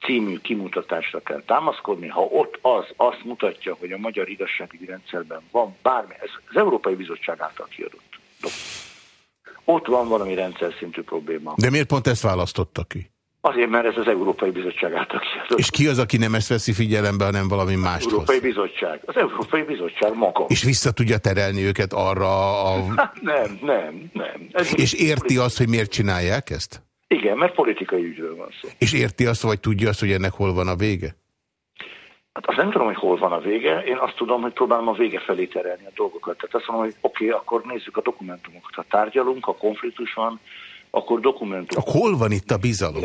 című kimutatásra kell támaszkodni. Ha ott az azt mutatja, hogy a magyar igazságügyi rendszerben van bármi, ez az Európai Bizottság által kiadott. Ott van valami rendszer szintű probléma. De miért pont ezt választotta ki? Azért, mert ez az Európai Bizottság által kiadott. És ki az, aki nem ezt veszi figyelembe, hanem valami mást Az Európai Bizottság. Az Európai Bizottság maga. És vissza tudja terelni őket arra a... Hát nem, nem, nem. Ez és érti azt, hogy miért csinálják ezt? Igen, mert politikai ügyről van szó. És érti azt, vagy tudja azt, hogy ennek hol van a vége? Hát azt nem tudom, hogy hol van a vége, én azt tudom, hogy próbálom a vége felé terelni a dolgokat. Tehát azt mondom, hogy oké, okay, akkor nézzük a dokumentumokat. Ha tárgyalunk, ha konfliktus van, akkor dokumentum. Hol van itt a bizalom?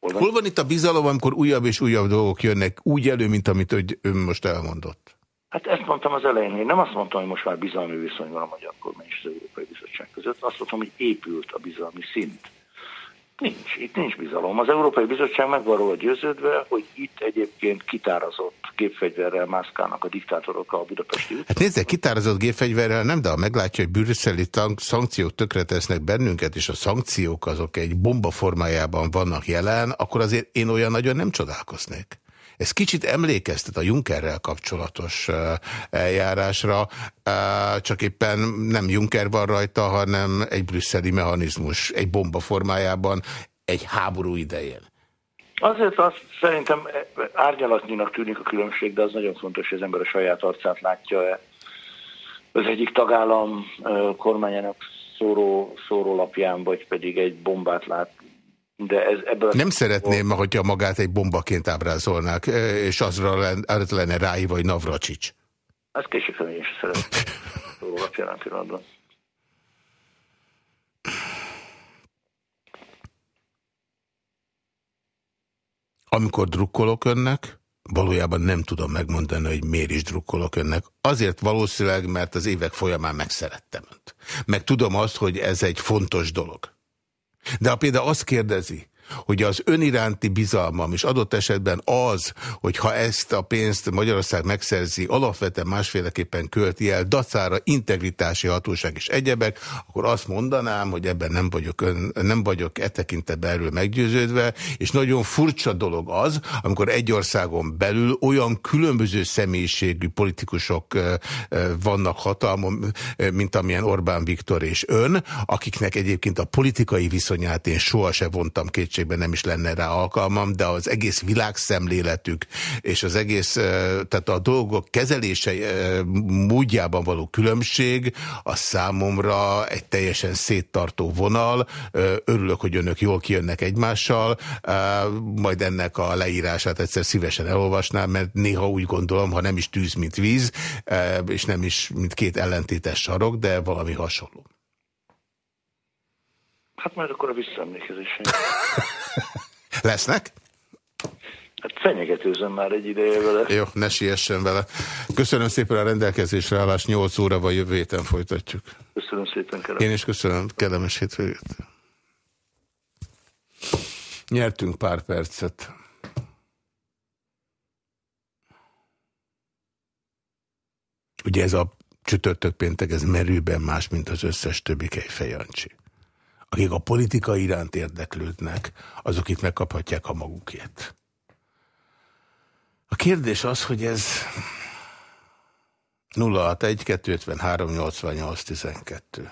Hol van? hol van itt a bizalom, amikor újabb és újabb dolgok jönnek úgy elő, mint amit ön most elmondott? Hát ezt mondtam az elején, én nem azt mondtam, hogy most már bizalmi viszony van a Magyar Kormány és az Európai Bizottság között, azt mondtam, hogy épült a bizalmi szint. Nincs, itt nincs bizalom. Az Európai Bizottság meg van róla győződve, hogy itt egyébként kitárazott gépfegyverrel mászkálnak a diktátorok a budapesti út. Hát nézze, kitárazott gépfegyverrel nem, de ha meglátja, hogy brüsszeli szankciók tökre tesznek bennünket, és a szankciók azok egy bomba formájában vannak jelen, akkor azért én olyan nagyon nem csodálkoznék. Ez kicsit emlékeztet a Junckerrel kapcsolatos eljárásra, csak éppen nem Juncker van rajta, hanem egy brüsszeli mechanizmus, egy bomba formájában, egy háború idején. Azért azt szerintem árnyalatnyinak tűnik a különbség, de az nagyon fontos, hogy az ember a saját arcát látja-e. Az egyik tagállam kormányának szóró, szórólapján, vagy pedig egy bombát lát de ez ebből Nem szeretném, hogyha magát egy bombaként ábrázolnák, és azra lenne rái vagy Navracsics. Ezt később én is szeretném. jelen pillanatban. Amikor drukkolok önnek, valójában nem tudom megmondani, hogy miért is drukkolok önnek. Azért valószínűleg, mert az évek folyamán megszerettem önt. Meg tudom azt, hogy ez egy fontos dolog. De ha például azt kérdezi, hogy az öniránti bizalmam, és adott esetben az, hogy ha ezt a pénzt Magyarország megszerzi, alapvetően másféleképpen költi el, dacára, integritási hatóság és egyebek, akkor azt mondanám, hogy ebben nem vagyok, ön, nem vagyok e tekintetben erről meggyőződve, és nagyon furcsa dolog az, amikor egy országon belül olyan különböző személyiségű politikusok vannak hatalmon, mint amilyen Orbán Viktor és ön, akiknek egyébként a politikai viszonyát én sohasem vontam két kétségben nem is lenne rá alkalmam, de az egész világszemléletük és az egész, tehát a dolgok kezelése módjában való különbség a számomra egy teljesen széttartó vonal. Örülök, hogy önök jól kijönnek egymással, majd ennek a leírását egyszer szívesen elolvasnám, mert néha úgy gondolom, ha nem is tűz, mint víz, és nem is, mint két ellentétes sarok, de valami hasonló. Hát majd akkor a visszaemlékezésén. [laughs] [laughs] Lesznek? Hát fenyegetőzöm már egy ideje vele. Jó, ne siessen vele. Köszönöm szépen a rendelkezésre állás, 8 óra vagy jövő héten folytatjuk. Köszönöm szépen, kellemes. Én is köszönöm, kellemes hétvégét. Nyertünk pár percet. Ugye ez a csütörtök péntek, ez merőben más, mint az összes többi kejfejancsi akik a politika iránt érdeklődnek, azok itt megkaphatják a magukét. A kérdés az, hogy ez 061 253 88 12.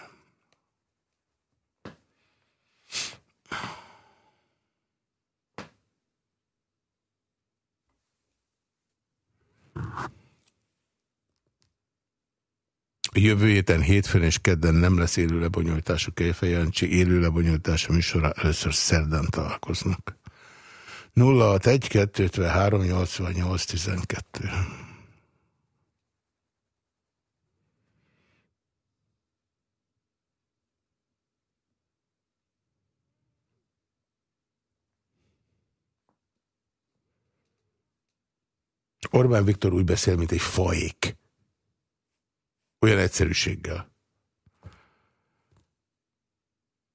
Jövő héten hétfőn és kedden nem lesz élő lebonyolítású Kejfejancsi, élő lebonyolítása műsora először szerdán találkoznak. 061 253 88 12 Orbán Viktor úgy beszél, mint egy fajék. Olyan egyszerűséggel.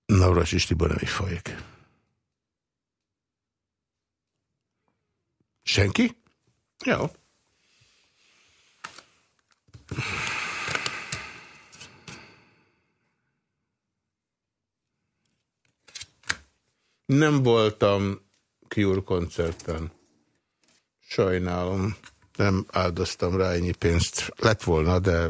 Navras és Tibor nem is fajék. Senki? Jó. Nem voltam Cure koncerten. Sajnálom, nem áldoztam rá ennyi pénzt. Lett volna, de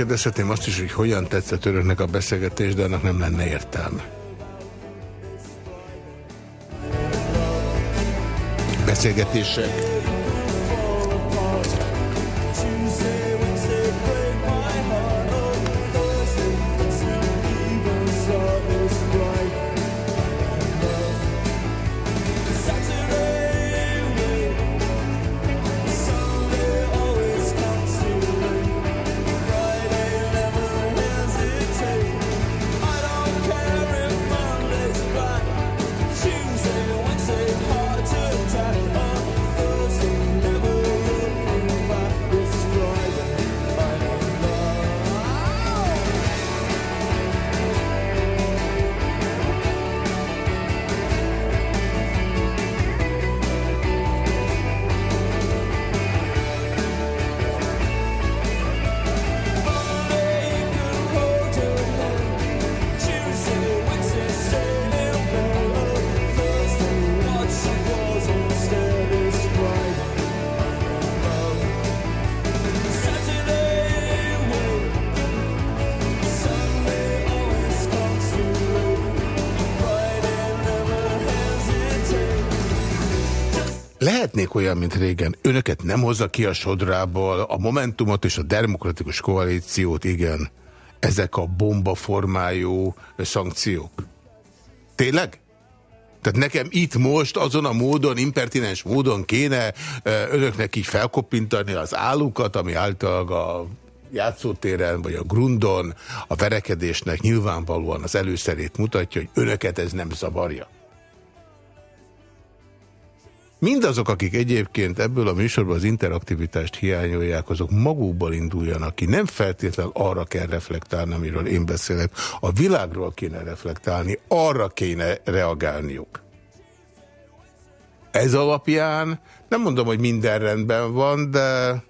Kérdezhetném azt is, hogy hogyan tetszett önöknek a beszélgetés, de annak nem lenne értelme. Beszélgetések lehetnék olyan, mint régen. Önöket nem hozza ki a sodrából, a Momentumot és a Demokratikus Koalíciót, igen, ezek a bomba formájú szankciók. Tényleg? Tehát nekem itt most azon a módon, impertinens módon kéne önöknek így felkoppintani az állukat, ami általában a játszótéren vagy a grundon a verekedésnek nyilvánvalóan az előszerét mutatja, hogy önöket ez nem zavarja. Mindazok, akik egyébként ebből a műsorban az interaktivitást hiányolják, azok magukból induljanak ki. Nem feltétlenül arra kell reflektálni, amiről én beszélek. A világról kéne reflektálni, arra kéne reagálniuk. Ez alapján nem mondom, hogy minden rendben van, de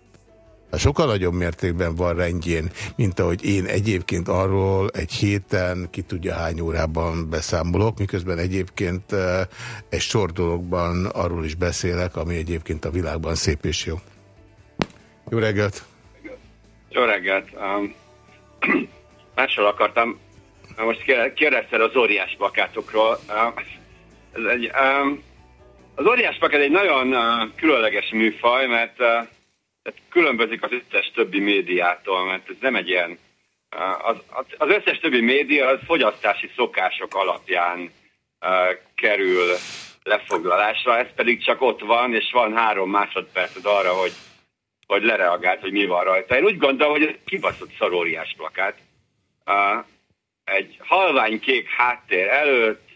sokkal nagyobb mértékben van rendjén, mint ahogy én egyébként arról egy héten, ki tudja hány órában beszámolok, miközben egyébként eh, egy sor dologban arról is beszélek, ami egyébként a világban szép és jó. Jó reggelt! Jó reggelt! Um, [clears throat] máshol akartam, most kérdezted az óriás plakátokról. Um, ez egy, um, az óriás plakát egy nagyon uh, különleges műfaj, mert uh, tehát különbözik az összes többi médiától, mert ez nem egy ilyen, az, az összes többi média az fogyasztási szokások alapján uh, kerül lefoglalásra, ez pedig csak ott van, és van három másodperced arra, hogy, hogy lereagált, hogy mi van rajta. Én úgy gondolom, hogy ez kibaszott szaróriás plakát. Uh, egy halványkék háttér előtt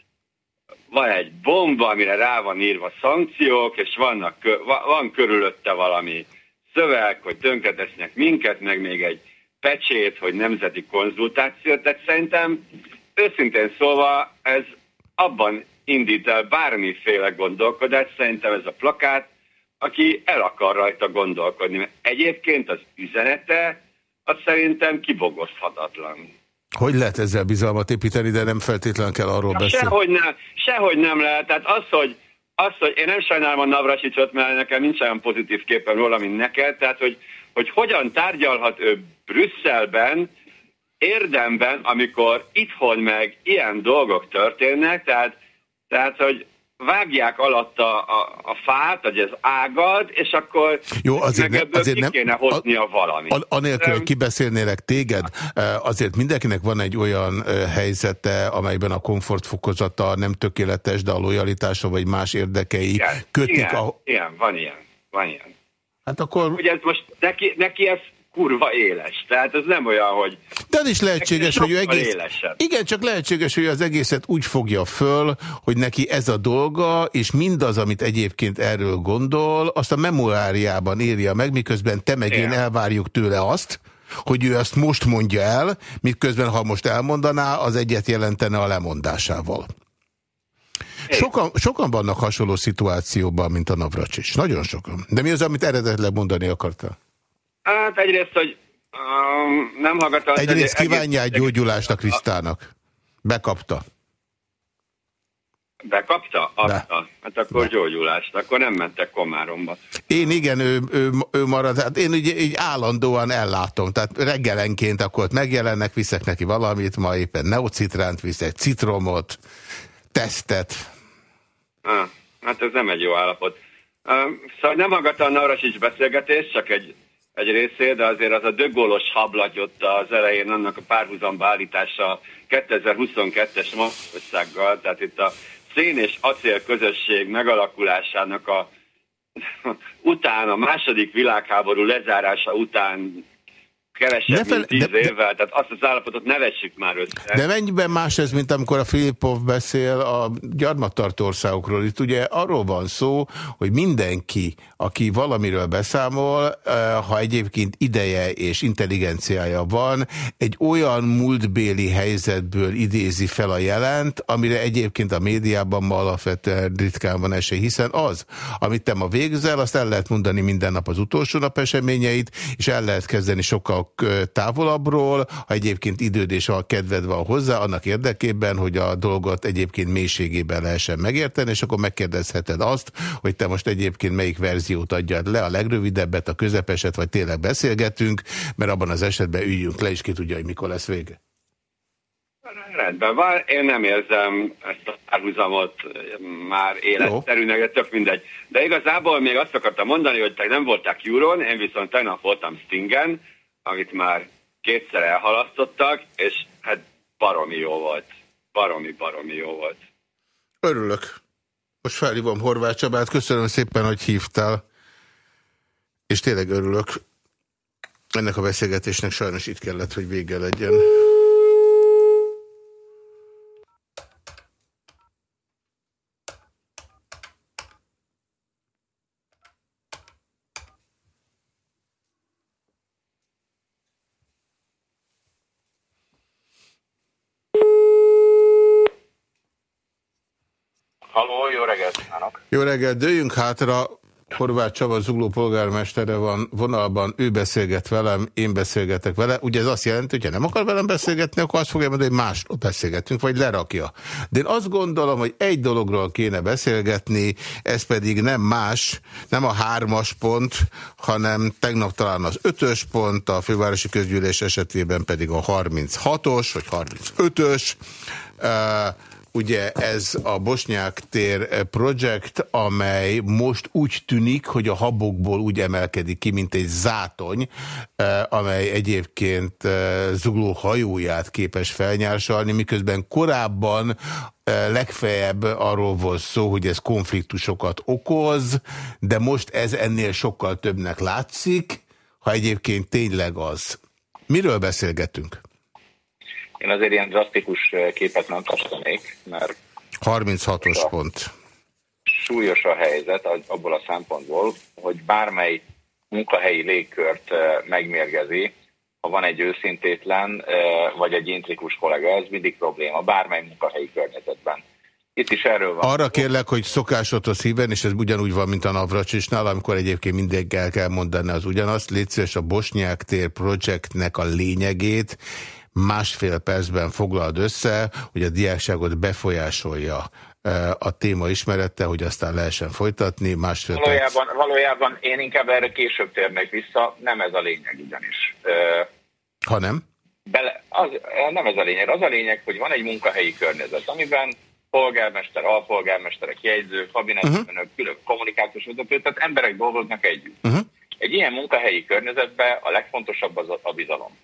van egy bomba, amire rá van írva szankciók, és vannak, van körülötte valami szöveg, hogy tönkretesznek minket, meg még egy pecsét, hogy nemzeti konzultáció. Tehát szerintem őszintén szólva ez abban indít el bármiféle gondolkodást, szerintem ez a plakát, aki el akar rajta gondolkodni. Mert egyébként az üzenete, az szerintem kibogozhatatlan. Hogy lehet ezzel bizalmat építeni, de nem feltétlenül kell arról beszélni? Sehogy nem, sehogy nem lehet. Tehát az, hogy azt, hogy én nem sajnálom a Navracsicsot, mert nekem nincs olyan pozitív képen róla, mint neked, tehát hogy, hogy hogyan tárgyalhat ő Brüsszelben, érdemben, amikor itthon meg ilyen dolgok történnek, tehát, Tehát, hogy vágják alatt a, a, a fát, vagy az ágad, és akkor Jó, azért meg ne, azért ki nem, kéne hoznia valamit. An, anélkül, hogy kibeszélnélek téged, azért mindenkinek van egy olyan helyzete, amelyben a komfortfokozata nem tökéletes, de a lojalitása vagy más érdekei igen, kötik. Igen, a... igen, van ilyen. Van ilyen. Hát akkor... Ugye ez most neki, neki ez kurva éles. Tehát ez nem olyan, hogy... De is lehetséges, hogy ő egész... Élesebb. Igen, csak lehetséges, hogy az egészet úgy fogja föl, hogy neki ez a dolga, és mindaz, amit egyébként erről gondol, azt a memoáriában írja meg, miközben te meg én elvárjuk tőle azt, hogy ő ezt most mondja el, miközben ha most elmondaná, az egyet jelentene a lemondásával. Sokan, sokan vannak hasonló szituációban, mint a Navracsics. Nagyon sokan. De mi az, amit eredetileg mondani akartál? Hát egyrészt, hogy um, nem hallgattam... Egyrészt kívánja egy gyógyulást a Krisztának. Bekapta. Bekapta? Adta. Hát akkor Be. gyógyulást. Akkor nem mentek Komáromba. Én igen, ő, ő, ő marad. Hát én így, így állandóan ellátom. Tehát reggelenként akkor megjelennek, viszek neki valamit, ma éppen neocitránt viszek, citromot, tesztet. Ah, hát ez nem egy jó állapot. Szóval nem hallgatta a Navrasics beszélgetést, csak egy egy részé, de azért az a dögólos hablagyott az elején annak a párhuzamba állítása 2022-es Magyarországgal, tehát itt a szén és acél közösség megalakulásának a [laughs] után, a második világháború lezárása után kevesebb, fel, mint tíz de, évvel, tehát azt az állapotot ne vessük már össze. De mennyiben más ez, mint amikor a Filipov beszél a gyarmattartó országokról? Itt ugye arról van szó, hogy mindenki, aki valamiről beszámol, eh, ha egyébként ideje és intelligenciája van, egy olyan múltbéli helyzetből idézi fel a jelent, amire egyébként a médiában ma alapvetően ritkán van esély, hiszen az, amit te ma végzel, azt el lehet mondani minden nap az utolsó nap eseményeit, és el lehet kezdeni sokkal távolabbról, ha egyébként időd és a kedved van hozzá, annak érdekében, hogy a dolgot egyébként mélységében lehessen megérteni, és akkor megkérdezheted azt, hogy te most egyébként melyik verziót adjad le, a legrövidebbet, a közepeset, vagy tényleg beszélgetünk, mert abban az esetben üljünk le, és ki tudja, hogy mikor lesz vége. Rendben van, én nem érzem ezt a párhuzamot már életszerűnek, de tök mindegy. De igazából még azt akartam mondani, hogy te nem voltak Juron, én viszont tegnap voltam Stingen, amit már kétszer elhalasztottak, és hát baromi jó volt. Baromi, baromi jó volt. Örülök. Most felhívom Horváth Csabát, köszönöm szépen, hogy hívtál, és tényleg örülök. Ennek a beszélgetésnek sajnos itt kellett, hogy vége legyen. Jó reggelt, dőjünk hátra. Horváth Csaba Zugló polgármestere van vonalban, ő beszélget velem, én beszélgetek vele. Ugye ez azt jelenti, hogy ha nem akar velem beszélgetni, akkor azt fogja mondani, hogy másról beszélgetünk, vagy lerakja. De én azt gondolom, hogy egy dologról kéne beszélgetni, ez pedig nem más, nem a hármas pont, hanem tegnap talán az ötös pont, a fővárosi közgyűlés esetében pedig a 36-os, vagy 35-ös. Uh, Ugye ez a Bosnyák tér projekt, amely most úgy tűnik, hogy a habokból úgy emelkedik ki, mint egy zátony, eh, amely egyébként eh, zugló hajóját képes felnyársalni, miközben korábban eh, legfeljebb arról volt szó, hogy ez konfliktusokat okoz, de most ez ennél sokkal többnek látszik, ha egyébként tényleg az. Miről beszélgetünk? Én azért ilyen drasztikus képet nem tartanék, mert... 36-os pont. Súlyos a helyzet abból a szempontból, hogy bármely munkahelyi légkört megmérgezi, ha van egy őszintétlen vagy egy intrikus kollega, ez mindig probléma, bármely munkahelyi környezetben. Itt is erről van. Arra kérlek, hogy szokásodhoz híven, és ez ugyanúgy van, mint a Navracsisnál, amikor egyébként mindig el kell mondani az ugyanazt. Légy szíves a Bosnyák tér projektnek a lényegét, másfél percben foglald össze, hogy a diákságot befolyásolja e, a téma ismerete, hogy aztán lehessen folytatni. Másfél valójában, perc... valójában én inkább erre később térnek vissza, nem ez a lényeg ugyanis. Ha nem? Bele, az, nem ez a lényeg. Az a lényeg, hogy van egy munkahelyi környezet, amiben polgármester, alpolgármesterek, jegyzők, kabinetfőnök, uh-huh. külön kommunikációs vezető, tehát emberek dolgoznak együtt. Uh-huh. Egy ilyen munkahelyi környezetben a legfontosabb az a bizalom.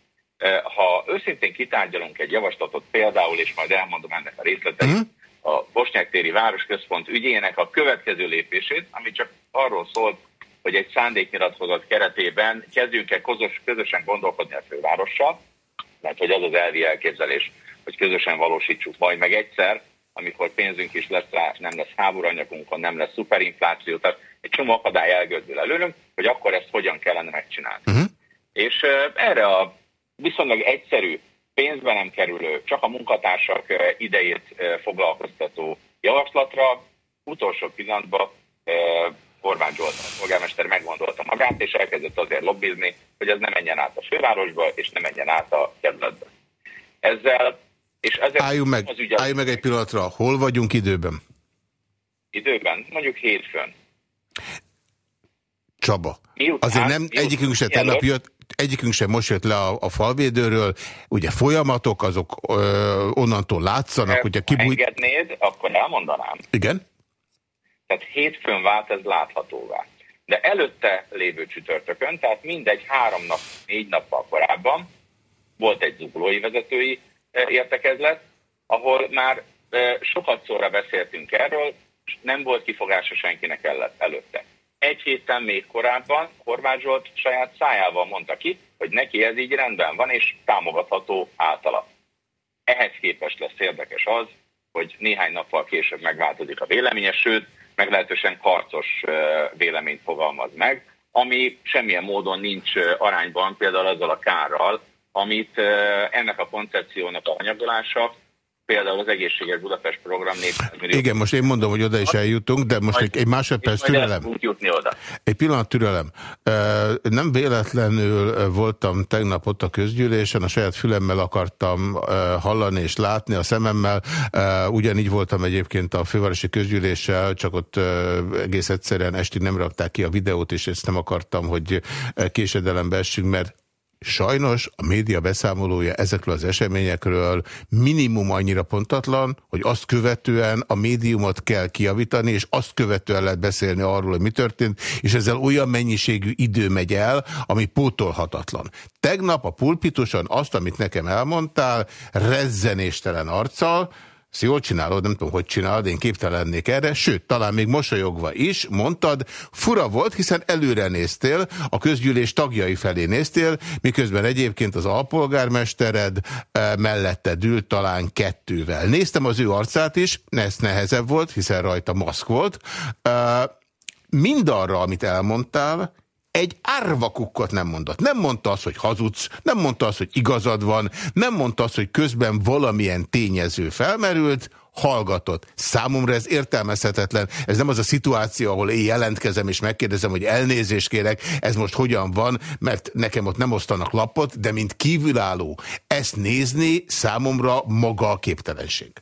Ha őszintén kitárgyalunk egy javaslatot például, és majd elmondom ennek a részleteit, uh-huh. a Bosnyák-téri Városközpont ügyének a következő lépését, ami csak arról szólt, hogy egy szándéknyilatkozat keretében kezdjünk-e közös, közösen gondolkodni a fővárossal, mert hogy az az elvi elképzelés, hogy közösen valósítsuk majd meg egyszer, amikor pénzünk is lesz rá, nem lesz háborúanyagunkon, nem lesz szuperinfláció, tehát egy csomó akadály elgördül előnünk, hogy akkor ezt hogyan kellene megcsinálni. Uh-huh. És erre a viszonylag egyszerű, pénzbe nem kerülő, csak a munkatársak idejét foglalkoztató javaslatra utolsó pillanatban Orbán Zsolt, polgármester meggondolta magát, és elkezdett azért lobbizni, hogy ez nem menjen át a fővárosba, és nem menjen át a kerületbe. Ezzel, és ezzel álljunk meg, az ügy álljunk meg egy pillanatra, hol vagyunk időben? Időben? Mondjuk hétfőn. Csaba, miután, azért nem miután, egyikünk se tegnap jött, egyikünk sem most jött le a, a falvédőről, ugye folyamatok azok ö, onnantól látszanak, hogyha kibújt... Ha engednéd, akkor elmondanám. Igen? Tehát hétfőn vált ez láthatóvá. De előtte lévő csütörtökön, tehát mindegy három nap, négy nappal korábban volt egy zuglói vezetői értekezlet, ahol már sokat szóra beszéltünk erről, nem volt kifogása senkinek előtte. Egy héten még korábban Horváth Zsolt saját szájával mondta ki, hogy neki ez így rendben van, és támogatható általa. Ehhez képest lesz érdekes az, hogy néhány nappal később megváltozik a véleménye, sőt, meglehetősen karcos véleményt fogalmaz meg, ami semmilyen módon nincs arányban például azzal a kárral, amit ennek a koncepciónak a anyagolása például az egészséges Budapest program 400 millió. Igen, most én mondom, hogy oda is eljutunk, de most egy, egy másodperc türelem. oda. Egy pillanat türelem. Nem véletlenül voltam tegnap ott a közgyűlésen, a saját fülemmel akartam hallani és látni a szememmel. Ugyanígy voltam egyébként a fővárosi közgyűléssel, csak ott egész egyszerűen estig nem rakták ki a videót, és ezt nem akartam, hogy késedelembe essünk, mert Sajnos a média beszámolója ezekről az eseményekről minimum annyira pontatlan, hogy azt követően a médiumot kell kiavítani, és azt követően lehet beszélni arról, hogy mi történt, és ezzel olyan mennyiségű idő megy el, ami pótolhatatlan. Tegnap a pulpituson azt, amit nekem elmondtál, rezzenéstelen arccal, ezt jól csinálod, nem tudom, hogy csinálod, én képtelen lennék erre, sőt, talán még mosolyogva is, mondtad, fura volt, hiszen előre néztél, a közgyűlés tagjai felé néztél, miközben egyébként az alpolgármestered e, mellette ült talán kettővel. Néztem az ő arcát is, ez nehezebb volt, hiszen rajta maszk volt. E, mindarra, amit elmondtál, egy árvakukkot nem mondott. Nem mondta azt, hogy hazudsz, nem mondta azt, hogy igazad van, nem mondta azt, hogy közben valamilyen tényező felmerült, hallgatott. Számomra ez értelmezhetetlen. Ez nem az a szituáció, ahol én jelentkezem és megkérdezem, hogy elnézést kérek, ez most hogyan van, mert nekem ott nem osztanak lapot, de mint kívülálló ezt nézni számomra maga a képtelenség.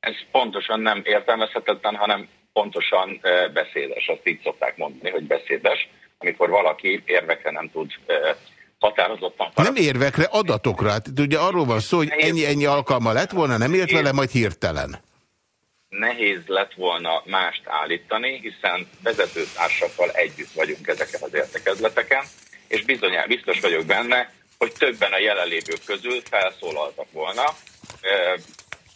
Ez pontosan nem értelmezhetetlen, hanem pontosan eh, beszédes. Azt így szokták mondani, hogy beszédes amikor valaki érvekre nem tud határozottan. Nem érvekre, adatokra. Hát ugye arról van szó, hogy ennyi-ennyi alkalma lett volna, nem ért vele, majd hirtelen. Nehéz lett volna mást állítani, hiszen vezetőtársakkal együtt vagyunk ezeken az értekezleteken, és bizonyán biztos vagyok benne, hogy többen a jelenlévők közül felszólaltak volna,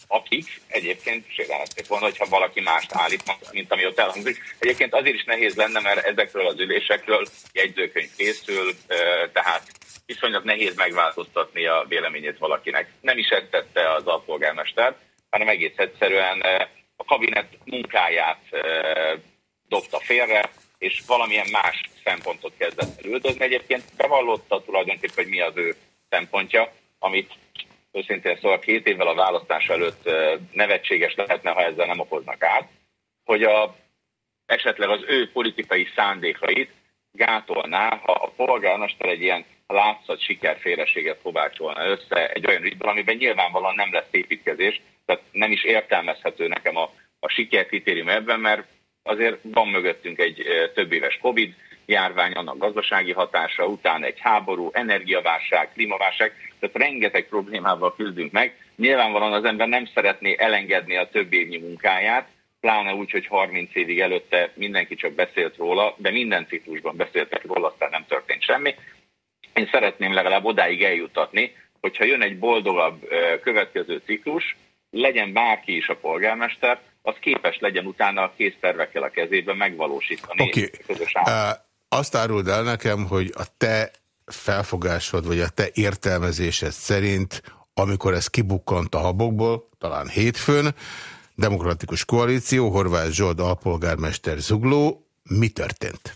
akik egyébként sérelezték volna, hogyha valaki mást állít, mint ami ott elhangzik. Egyébként azért is nehéz lenne, mert ezekről az ülésekről jegyzőkönyv készül, tehát viszonylag nehéz megváltoztatni a véleményét valakinek. Nem is ezt tette az alpolgármester, hanem egész egyszerűen a kabinet munkáját dobta félre, és valamilyen más szempontot kezdett el üldözni. Egyébként bevallotta tulajdonképpen, hogy mi az ő szempontja, amit őszintén szóval két évvel a választás előtt nevetséges lehetne, ha ezzel nem okoznak át, hogy a, esetleg az ő politikai szándékait gátolná, ha a polgármester egy ilyen látszat sikerféleséget kovácsolna össze egy olyan ügyben, amiben nyilvánvalóan nem lesz építkezés, tehát nem is értelmezhető nekem a, a sikerkritérium ebben, mert azért van mögöttünk egy több éves Covid, járvány, annak gazdasági hatása, utána egy háború, energiaválság, klímaválság, tehát rengeteg problémával küzdünk meg, Nyilvánvalóan az ember nem szeretné elengedni a több évnyi munkáját, pláne úgy, hogy 30 évig előtte mindenki csak beszélt róla, de minden ciklusban beszéltek róla, aztán nem történt semmi. Én szeretném legalább odáig eljutatni, hogyha jön egy boldogabb következő ciklus, legyen bárki is a polgármester, az képes legyen utána a késztervekkel a kezében megvalósítani. Okay. Uh, azt áruld el nekem, hogy a te felfogásod, vagy a te értelmezésed szerint, amikor ez kibukkant a habokból, talán hétfőn, Demokratikus Koalíció, Horváth Zsolt alpolgármester Zugló, mi történt?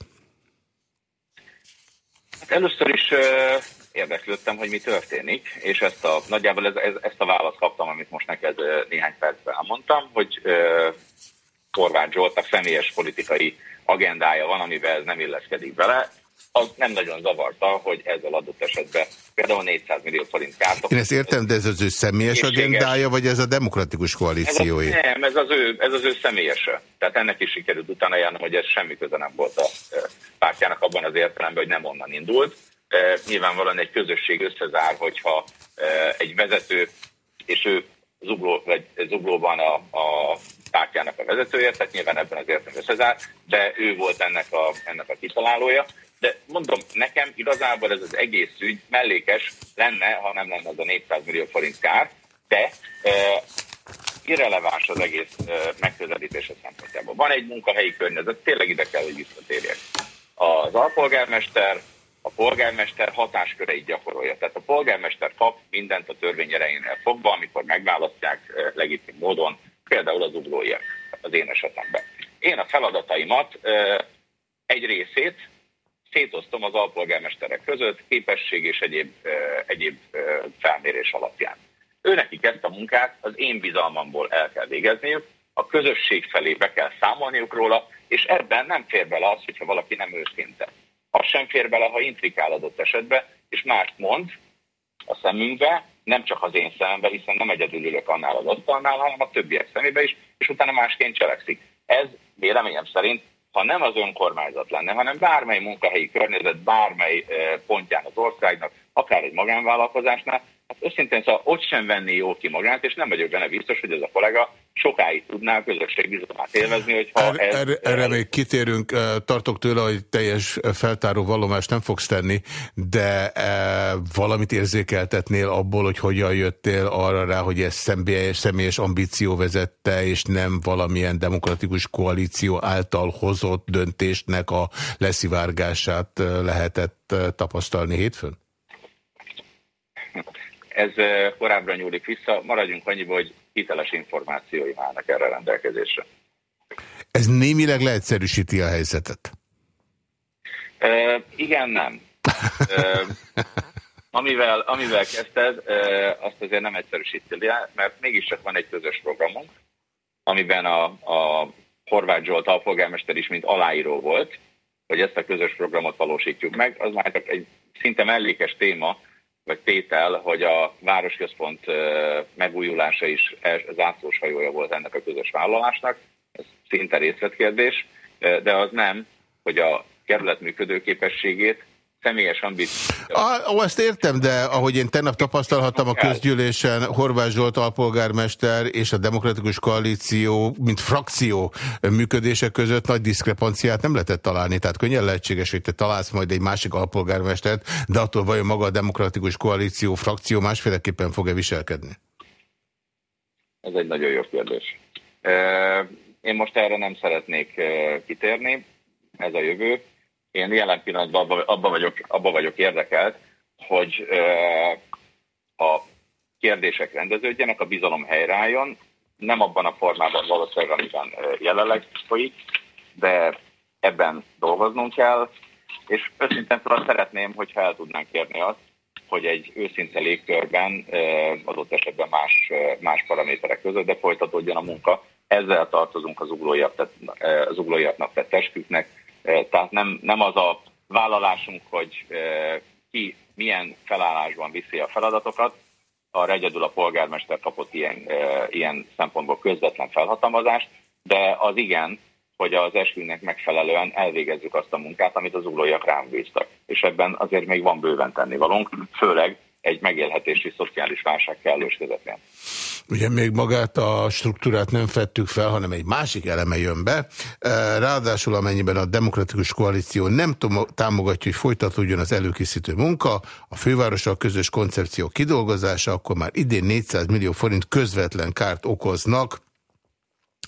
Hát először is érdeklődtem, hogy mi történik, és ezt a, nagyjából ez, ez, ezt a választ kaptam, amit most neked néhány percben elmondtam, hogy Horváth Zsoltnak személyes politikai agendája van, amivel ez nem illeszkedik bele az nem nagyon zavarta, hogy ezzel adott esetben például 400 millió forint kárt. Én ezt értem, de ez az ő személyes agendája, vagy ez a demokratikus koalíciói? Ez a, nem, ez az, ő, ez az ő személyes. Tehát ennek is sikerült utána járni, hogy ez semmi köze nem volt a pártjának abban az értelemben, hogy nem onnan indult. Nyilvánvalóan egy közösség összezár, hogyha egy vezető, és ő zugló, vagy zuglóban a, a pártjának a vezetője, tehát nyilván ebben az értelemben összezár, de ő volt ennek a, ennek a kitalálója. De mondom, nekem igazából ez az egész ügy mellékes lenne, ha nem lenne az a 400 millió forint kár, de e, irreleváns az egész e, megközelítése szempontjából. Van egy munkahelyi környezet, tényleg ide kell, hogy visszatérjek. Az alpolgármester, a polgármester hatásköreit gyakorolja. Tehát a polgármester kap mindent a törvény erejénél fogva, amikor megválasztják legitim módon, például az uglóiak az én esetemben. Én a feladataimat egy részét szétoztom az alpolgármesterek között képesség és egyéb, egyéb felmérés alapján. Őnekik ezt a munkát az én bizalmamból el kell végezniük, a közösség felé be kell számolniuk róla, és ebben nem fér bele az, hogyha valaki nem őszinte. Az sem fér bele, ha intrikál adott esetben, és mást mond a szemünkbe, nem csak az én szemembe, hiszen nem egyedül ülök annál az asztalnál, hanem a többiek szemébe is, és utána másként cselekszik. Ez véleményem szerint ha nem az önkormányzat lenne, hanem bármely munkahelyi környezet, bármely eh, pontján az országnak, akár egy magánvállalkozásnál, hát őszintén szóval ott sem venni jó ki magát, és nem vagyok benne biztos, hogy ez a kollega sokáig tudná a közösség bizalmát élvezni, hogyha erre, ez... Erre, erre még kitérünk, tartok tőle, hogy teljes feltáró vallomást nem fogsz tenni, de e, valamit érzékeltetnél abból, hogy hogyan jöttél arra rá, hogy ez személyes, személyes ambíció vezette, és nem valamilyen demokratikus koalíció által hozott döntésnek a leszivárgását lehetett tapasztalni hétfőn? Ez korábbra nyúlik vissza, maradjunk annyiba, hogy hiteles információi állnak erre rendelkezésre. Ez némileg leegyszerűsíti a helyzetet? E, igen, nem. E, amivel, amivel kezdted, e, azt azért nem egyszerűsíti le, mert mégiscsak van egy közös programunk, amiben a, a Horváth Zsolt alpolgármester is, mint aláíró volt, hogy ezt a közös programot valósítjuk meg. Az már egy szinte mellékes téma, vagy tétel, hogy a városközpont megújulása is zászlós hajója volt ennek a közös vállalásnak. Ez szinte részletkérdés, de az nem, hogy a kerület működőképességét személyes ambíció. Ah, azt értem, de ahogy én tegnap tapasztalhattam a közgyűlésen, Horváth Zsolt alpolgármester és a Demokratikus Koalíció, mint frakció működése között nagy diszkrepanciát nem lehetett találni. Tehát könnyen lehetséges, hogy te találsz majd egy másik alpolgármestert, de attól vajon maga a Demokratikus Koalíció frakció másféleképpen fog-e viselkedni? Ez egy nagyon jó kérdés. Én most erre nem szeretnék kitérni, ez a jövő én jelen pillanatban abban abba vagyok, abba vagyok érdekelt, hogy a kérdések rendeződjenek, a bizalom helyreálljon, nem abban a formában valószínűleg, amiben jelenleg folyik, de ebben dolgoznunk kell, és őszintén szóval szeretném, hogyha el tudnánk kérni azt, hogy egy őszinte légkörben adott esetben más, más paraméterek között, de folytatódjon a munka. Ezzel tartozunk az uglóiaknak tett tesküknek, tehát nem, nem az a vállalásunk, hogy ki milyen felállásban viszi a feladatokat, arra egyedül a polgármester kapott ilyen, ilyen szempontból közvetlen felhatalmazást, de az igen, hogy az eskünknek megfelelően elvégezzük azt a munkát, amit az uglóiak rám bíztak. És ebben azért még van bőven tennivalónk, főleg egy megélhetési szociális válság kellős közepén. Ugye még magát a struktúrát nem fettük fel, hanem egy másik eleme jön be. Ráadásul amennyiben a demokratikus koalíció nem támogatja, hogy folytatódjon az előkészítő munka, a fővárossal közös koncepció kidolgozása, akkor már idén 400 millió forint közvetlen kárt okoznak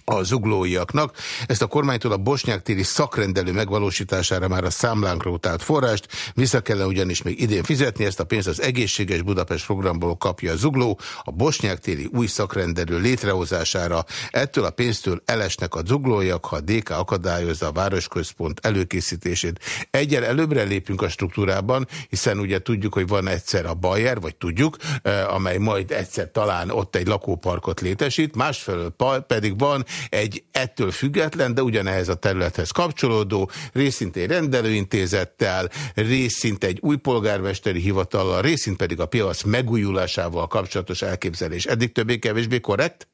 a zuglóiaknak. Ezt a kormánytól a bosnyák téri szakrendelő megvalósítására már a számlánkra utált forrást, vissza kellene ugyanis még idén fizetni, ezt a pénzt az egészséges Budapest programból kapja a zugló, a bosnyák téri új szakrendelő létrehozására. Ettől a pénztől elesnek a zuglóiak, ha a DK akadályozza a városközpont előkészítését. Egyel előbbre lépünk a struktúrában, hiszen ugye tudjuk, hogy van egyszer a Bayer, vagy tudjuk, eh, amely majd egyszer talán ott egy lakóparkot létesít, másfelől pedig van egy ettől független, de ugyanehhez a területhez kapcsolódó, részint egy rendelőintézettel, részint egy új polgármesteri hivatallal, részint pedig a piac megújulásával kapcsolatos elképzelés. Eddig többé-kevésbé korrekt?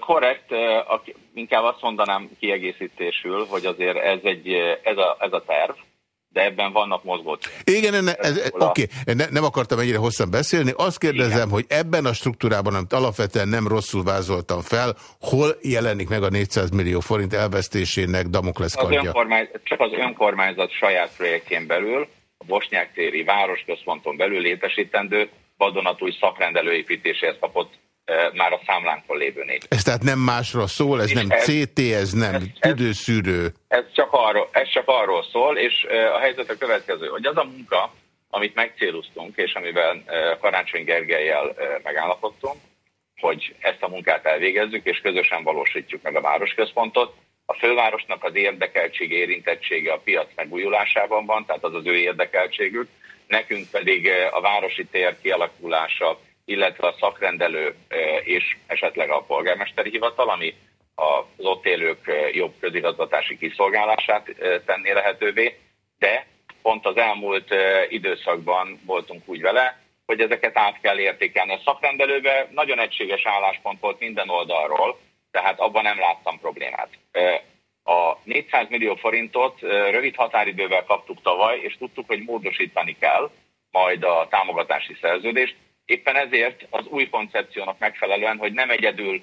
Korrekt, inkább azt mondanám kiegészítésül, hogy azért ez, egy, ez, a, ez a terv, de ebben vannak mozgót. Igen, ne, ez, oké, okay. ne, nem akartam ennyire hosszan beszélni. Azt kérdezem, Igen. hogy ebben a struktúrában, amit alapvetően nem rosszul vázoltam fel, hol jelenik meg a 400 millió forint elvesztésének Damoklesz kardja? Az csak az önkormányzat saját projektjén belül, a Bosnyák téri városközponton belül létesítendő vadonatúj szakrendelőépítéséhez kapott már a számlánkon lévő négy. Ez tehát nem másról szól, ez és nem ez, CT, ez nem ez, tüdőszűrő. Ez, ez, csak arról, ez csak arról szól, és a helyzet a következő, hogy az a munka, amit megcéloztunk, és amiben Karácsony Gergelyel megállapodtunk, hogy ezt a munkát elvégezzük, és közösen valósítjuk meg a városközpontot. A fővárosnak az érdekeltsége, érintettsége a piac megújulásában van, tehát az az ő érdekeltségük, nekünk pedig a városi tér kialakulása, illetve a szakrendelő és esetleg a polgármesteri hivatal, ami az ott élők jobb közigazgatási kiszolgálását tenné lehetővé, de pont az elmúlt időszakban voltunk úgy vele, hogy ezeket át kell értékelni. A szakrendelőben nagyon egységes álláspont volt minden oldalról, tehát abban nem láttam problémát. A 400 millió forintot rövid határidővel kaptuk tavaly, és tudtuk, hogy módosítani kell majd a támogatási szerződést. Éppen ezért az új koncepciónak megfelelően, hogy nem egyedül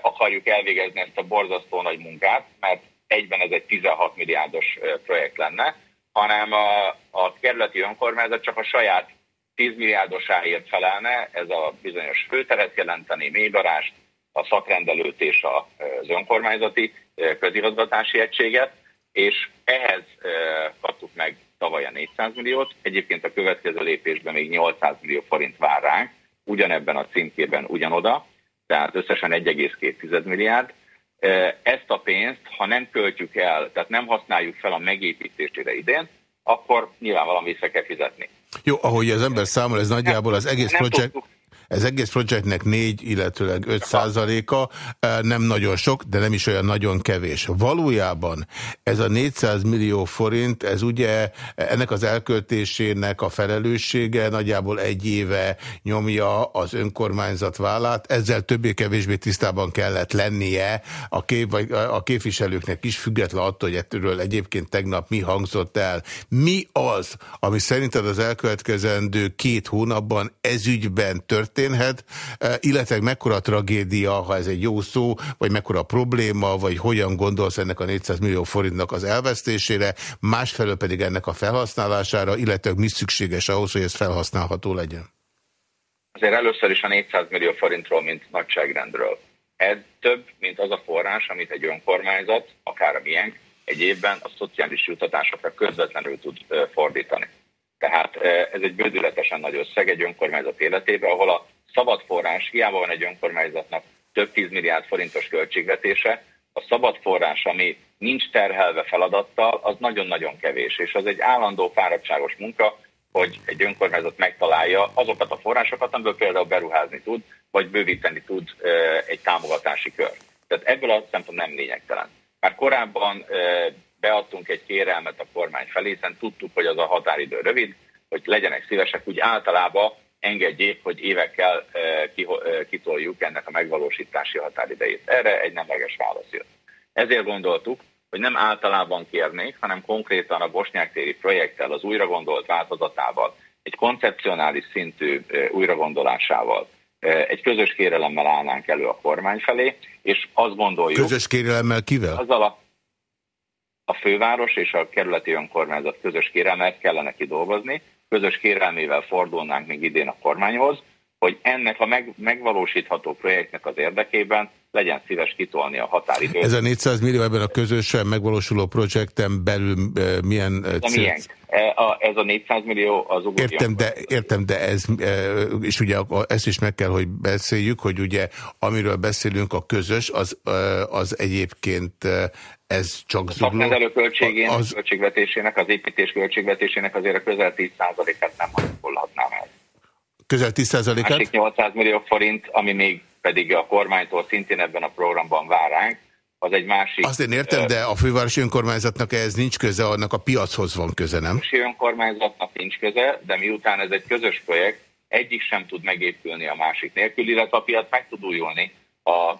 akarjuk elvégezni ezt a borzasztó nagy munkát, mert egyben ez egy 16 milliárdos projekt lenne, hanem a, a kerületi önkormányzat csak a saját 10 milliárdosáért felelne, ez a bizonyos főteret jelenteni, mélydarást, a szakrendelőt és az önkormányzati közigazgatási egységet, és ehhez kaptuk meg tavaly a 400 milliót, egyébként a következő lépésben még 800 millió forint vár ránk, ugyanebben a címkében ugyanoda, tehát összesen 1,2 milliárd. Ezt a pénzt, ha nem költjük el, tehát nem használjuk fel a megépítésére idén, akkor nyilvánvalóan vissza kell fizetni. Jó, ahogy az ember számol, ez nagyjából az egész projekt... Ez egész projektnek 4, illetőleg 5 százaléka, nem nagyon sok, de nem is olyan nagyon kevés. Valójában ez a 400 millió forint, ez ugye ennek az elköltésének a felelőssége nagyjából egy éve nyomja az önkormányzat vállát, ezzel többé-kevésbé tisztában kellett lennie a, kép, vagy a képviselőknek is, független attól, hogy ettől egyébként tegnap mi hangzott el. Mi az, ami szerinted az elkövetkezendő két hónapban ezügyben történt, történhet, e, illetve mekkora tragédia, ha ez egy jó szó, vagy mekkora probléma, vagy hogyan gondolsz ennek a 400 millió forintnak az elvesztésére, másfelől pedig ennek a felhasználására, illetve mi szükséges ahhoz, hogy ez felhasználható legyen? Azért először is a 400 millió forintról, mint nagyságrendről. Ez több, mint az a forrás, amit egy önkormányzat, akár a miénk, egy évben a szociális jutatásokra közvetlenül tud fordítani. Tehát ez egy bődületesen nagy összeg egy önkormányzat életében, ahol a szabad forrás, hiába van egy önkormányzatnak több tíz milliárd forintos költségvetése, a szabad forrás, ami nincs terhelve feladattal, az nagyon-nagyon kevés, és az egy állandó fáradtságos munka, hogy egy önkormányzat megtalálja azokat a forrásokat, amiből például beruházni tud, vagy bővíteni tud egy támogatási kör. Tehát ebből a szempont nem lényegtelen. Már korábban beadtunk egy kérelmet a kormány felé, hiszen tudtuk, hogy az a határidő rövid, hogy legyenek szívesek, úgy általában engedjék, hogy évekkel eh, eh, kitoljuk ennek a megvalósítási határidejét. Erre egy nemleges válasz jött. Ezért gondoltuk, hogy nem általában kérnék, hanem konkrétan a Bosnyák téri projekttel, az újra gondolt változatával egy koncepcionális szintű újragondolásával, egy közös kérelemmel állnánk elő a kormány felé, és azt gondoljuk... Közös kérelemmel kivel? Azzal a, a főváros és a kerületi önkormányzat közös kérelmet kellene kidolgozni, közös kérelmével fordulnánk még idén a kormányhoz, hogy ennek a meg, megvalósítható projektnek az érdekében legyen szíves kitolni a határidőt. Ez a 400 millió ebben a közösen megvalósuló projekten belül e, milyen ez a? E, a, ez a 400 millió az ugorjon. Értem, de, értem, de ez, e, és ugye ezt is meg kell, hogy beszéljük, hogy ugye amiről beszélünk a közös, az, az egyébként ez csak a zugló. Költségének, az... költségvetésének, az építés költségvetésének azért a közel 10%-et nem hanyagolhatnám el. Közel 10%-et? Másik 800 millió forint, ami még pedig a kormánytól szintén ebben a programban vár ránk, az egy másik... Azt én értem, de a fővárosi önkormányzatnak ez nincs köze, annak a piachoz van köze, nem? A fővárosi önkormányzatnak nincs köze, de miután ez egy közös projekt, egyik sem tud megépülni a másik nélkül, illetve a piac meg tud újulni a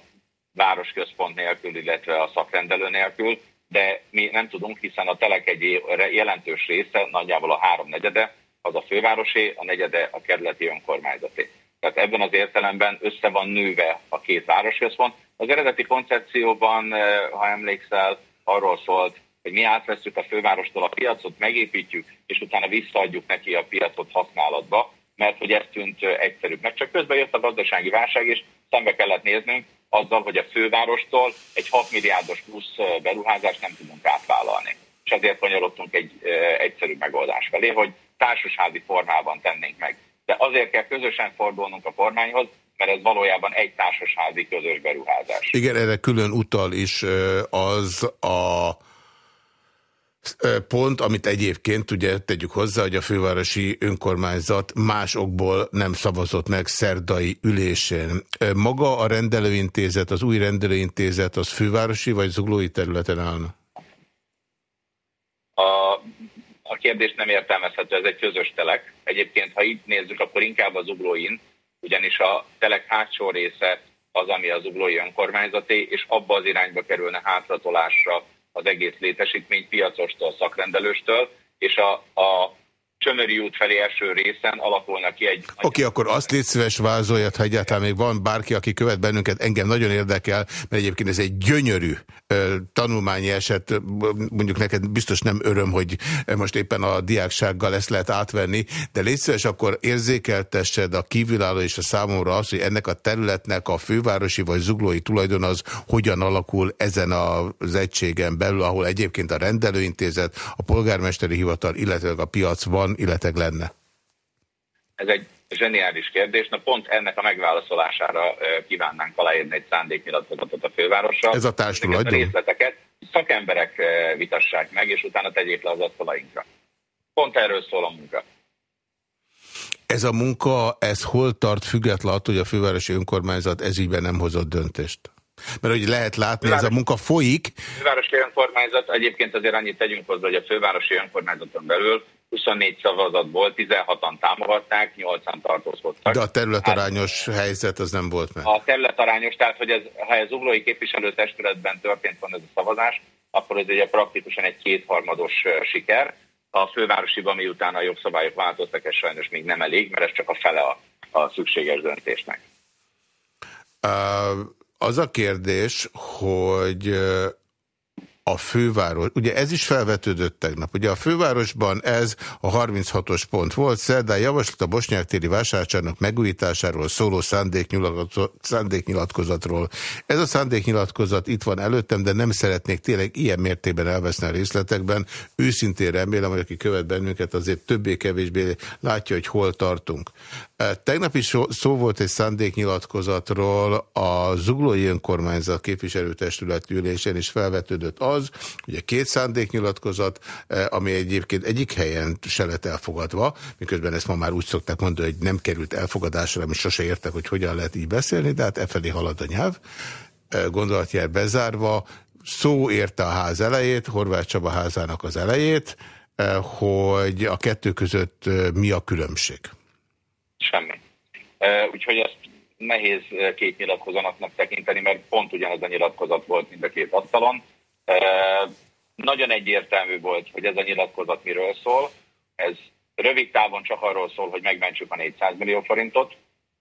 városközpont nélkül, illetve a szakrendelő nélkül, de mi nem tudunk, hiszen a telek egy jelentős része, nagyjából a háromnegyede, az a fővárosé, a negyede a kerületi önkormányzaté. Tehát ebben az értelemben össze van nőve a két városközpont. Az eredeti koncepcióban, eh, ha emlékszel, arról szólt, hogy mi átveszünk a fővárostól a piacot, megépítjük, és utána visszaadjuk neki a piacot használatba, mert hogy ez tűnt eh, egyszerűbbnek. Csak közben jött a gazdasági válság, és szembe kellett néznünk azzal, hogy a fővárostól egy 6 milliárdos plusz beruházást nem tudunk átvállalni. És ezért kanyarodtunk egy egyszerű megoldás felé, hogy társasházi formában tennénk meg de azért kell közösen fordulnunk a kormányhoz, mert ez valójában egy társasházi közös beruházás. Igen, erre külön utal is az a pont, amit egyébként ugye tegyük hozzá, hogy a fővárosi önkormányzat más okból nem szavazott meg szerdai ülésén. Maga a rendelőintézet, az új rendelőintézet az fővárosi vagy zuglói területen állna? A a kérdés nem értelmezhető, ez egy közös telek. Egyébként, ha itt nézzük, akkor inkább az uglóin, ugyanis a telek hátsó része az, ami az uglói önkormányzaté, és abba az irányba kerülne hátratolásra az egész létesítmény piacostól, szakrendelőstől, és a, a Csömöri út felé első részen alakulna ki egy... Oké, okay, akkor azt légy szíves vázoljat, ha egyáltalán még van bárki, aki követ bennünket, engem nagyon érdekel, mert egyébként ez egy gyönyörű tanulmányi eset, mondjuk neked biztos nem öröm, hogy most éppen a diáksággal ezt lehet átvenni, de légy szíves, akkor érzékeltessed a kívülálló és a számomra az, hogy ennek a területnek a fővárosi vagy zuglói tulajdon az hogyan alakul ezen az egységen belül, ahol egyébként a rendelőintézet, a polgármesteri hivatal, illetve a piac van, illetve lenne? Ez egy zseniális kérdés. Na pont ennek a megválaszolására kívánnánk aláírni egy szándéknyilatkozatot a fővárossal. Ez a társadalom. A részleteket szakemberek vitassák meg, és utána tegyék le az asztalainkra. Pont erről szól a munka. Ez a munka, ez hol tart független attól, hogy a fővárosi önkormányzat ezügyben nem hozott döntést? Mert hogy lehet látni, fővárosi, ez a munka folyik. A fővárosi önkormányzat, egyébként azért annyit tegyünk hozzá, hogy a fővárosi önkormányzaton belül 24 szavazatból 16-an támogatták, 8-an tartózkodtak. De a területarányos hát, helyzet az nem volt meg. A területarányos, tehát hogy ez, ha ez uglói képviselőtestületben történt van ez a szavazás, akkor ez ugye praktikusan egy kétharmados siker. A fővárosiban, miután a jogszabályok változtak, ez sajnos még nem elég, mert ez csak a fele a, a szükséges döntésnek. Uh, az a kérdés, hogy a főváros, ugye ez is felvetődött tegnap, ugye a fővárosban ez a 36-os pont volt, szerdán javaslat a Bosnyák téri vásárcsarnok megújításáról szóló szándéknyilatkozatról. Ez a szándéknyilatkozat itt van előttem, de nem szeretnék tényleg ilyen mértékben elveszni a részletekben. Őszintén remélem, hogy aki követ bennünket, azért többé-kevésbé látja, hogy hol tartunk. Tegnap is szó volt egy szándéknyilatkozatról, a Zuglói Önkormányzat képviselőtestület ülésen is felvetődött az, hogy a két szándéknyilatkozat, ami egyébként egyik helyen se lett elfogadva, miközben ezt ma már úgy szokták mondani, hogy nem került elfogadásra, ami sose értek, hogy hogyan lehet így beszélni, de hát e felé halad a nyelv, gondolatjár bezárva, szó érte a ház elejét, Horváth Csaba házának az elejét, hogy a kettő között mi a különbség. Semmi. Úgyhogy ezt nehéz két nyilatkozatnak tekinteni, mert pont ugyanaz a nyilatkozat volt mind a két asztalon. Nagyon egyértelmű volt, hogy ez a nyilatkozat miről szól. Ez rövid távon csak arról szól, hogy megmentsük a 400 millió forintot,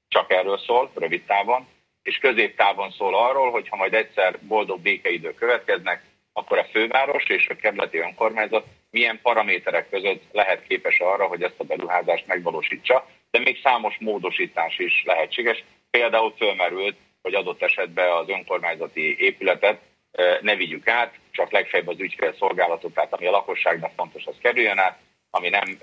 csak erről szól, rövid távon, és középtávon szól arról, hogy ha majd egyszer boldog békeidők következnek, akkor a főváros és a kerületi önkormányzat milyen paraméterek között lehet képes arra, hogy ezt a beruházást megvalósítsa, de még számos módosítás is lehetséges. Például fölmerült, hogy adott esetben az önkormányzati épületet ne vigyük át, csak legfeljebb az ügyfél szolgálatot, tehát ami a lakosságnak fontos, az kerüljön át, ami nem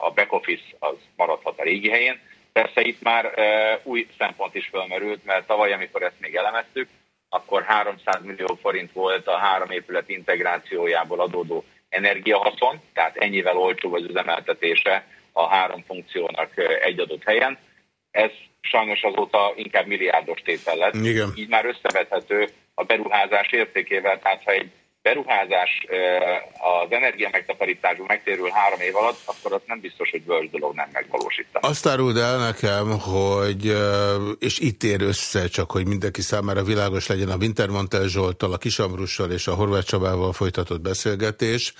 a back office, az maradhat a régi helyén. Persze itt már új szempont is fölmerült, mert tavaly, amikor ezt még elemeztük, akkor 300 millió forint volt a három épület integrációjából adódó energiahaszon, tehát ennyivel olcsóbb az üzemeltetése a három funkciónak egy adott helyen. Ez sajnos azóta inkább milliárdos tétel lett. Igen. Így már összevethető a beruházás értékével, tehát ha egy beruházás az energia megtakarításban megtérül három év alatt, akkor azt nem biztos, hogy bölcs dolog nem megvalósítani. Azt áruld el nekem, hogy, és itt ér össze, csak hogy mindenki számára világos legyen a Wintermantel Zsolttal, a Kisamrussal és a Horváth Csabával folytatott beszélgetés.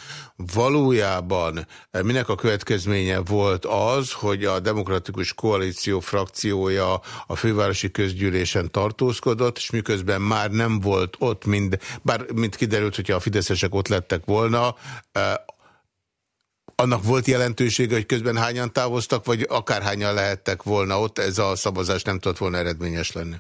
Valójában minek a következménye volt az, hogy a Demokratikus Koalíció frakciója a fővárosi közgyűlésen tartózkodott, és miközben már nem volt ott, mind, bár mint kiderült, hogy hogyha a fideszesek ott lettek volna, annak volt jelentősége, hogy közben hányan távoztak, vagy akárhányan lehettek volna ott, ez a szavazás nem tudott volna eredményes lenni?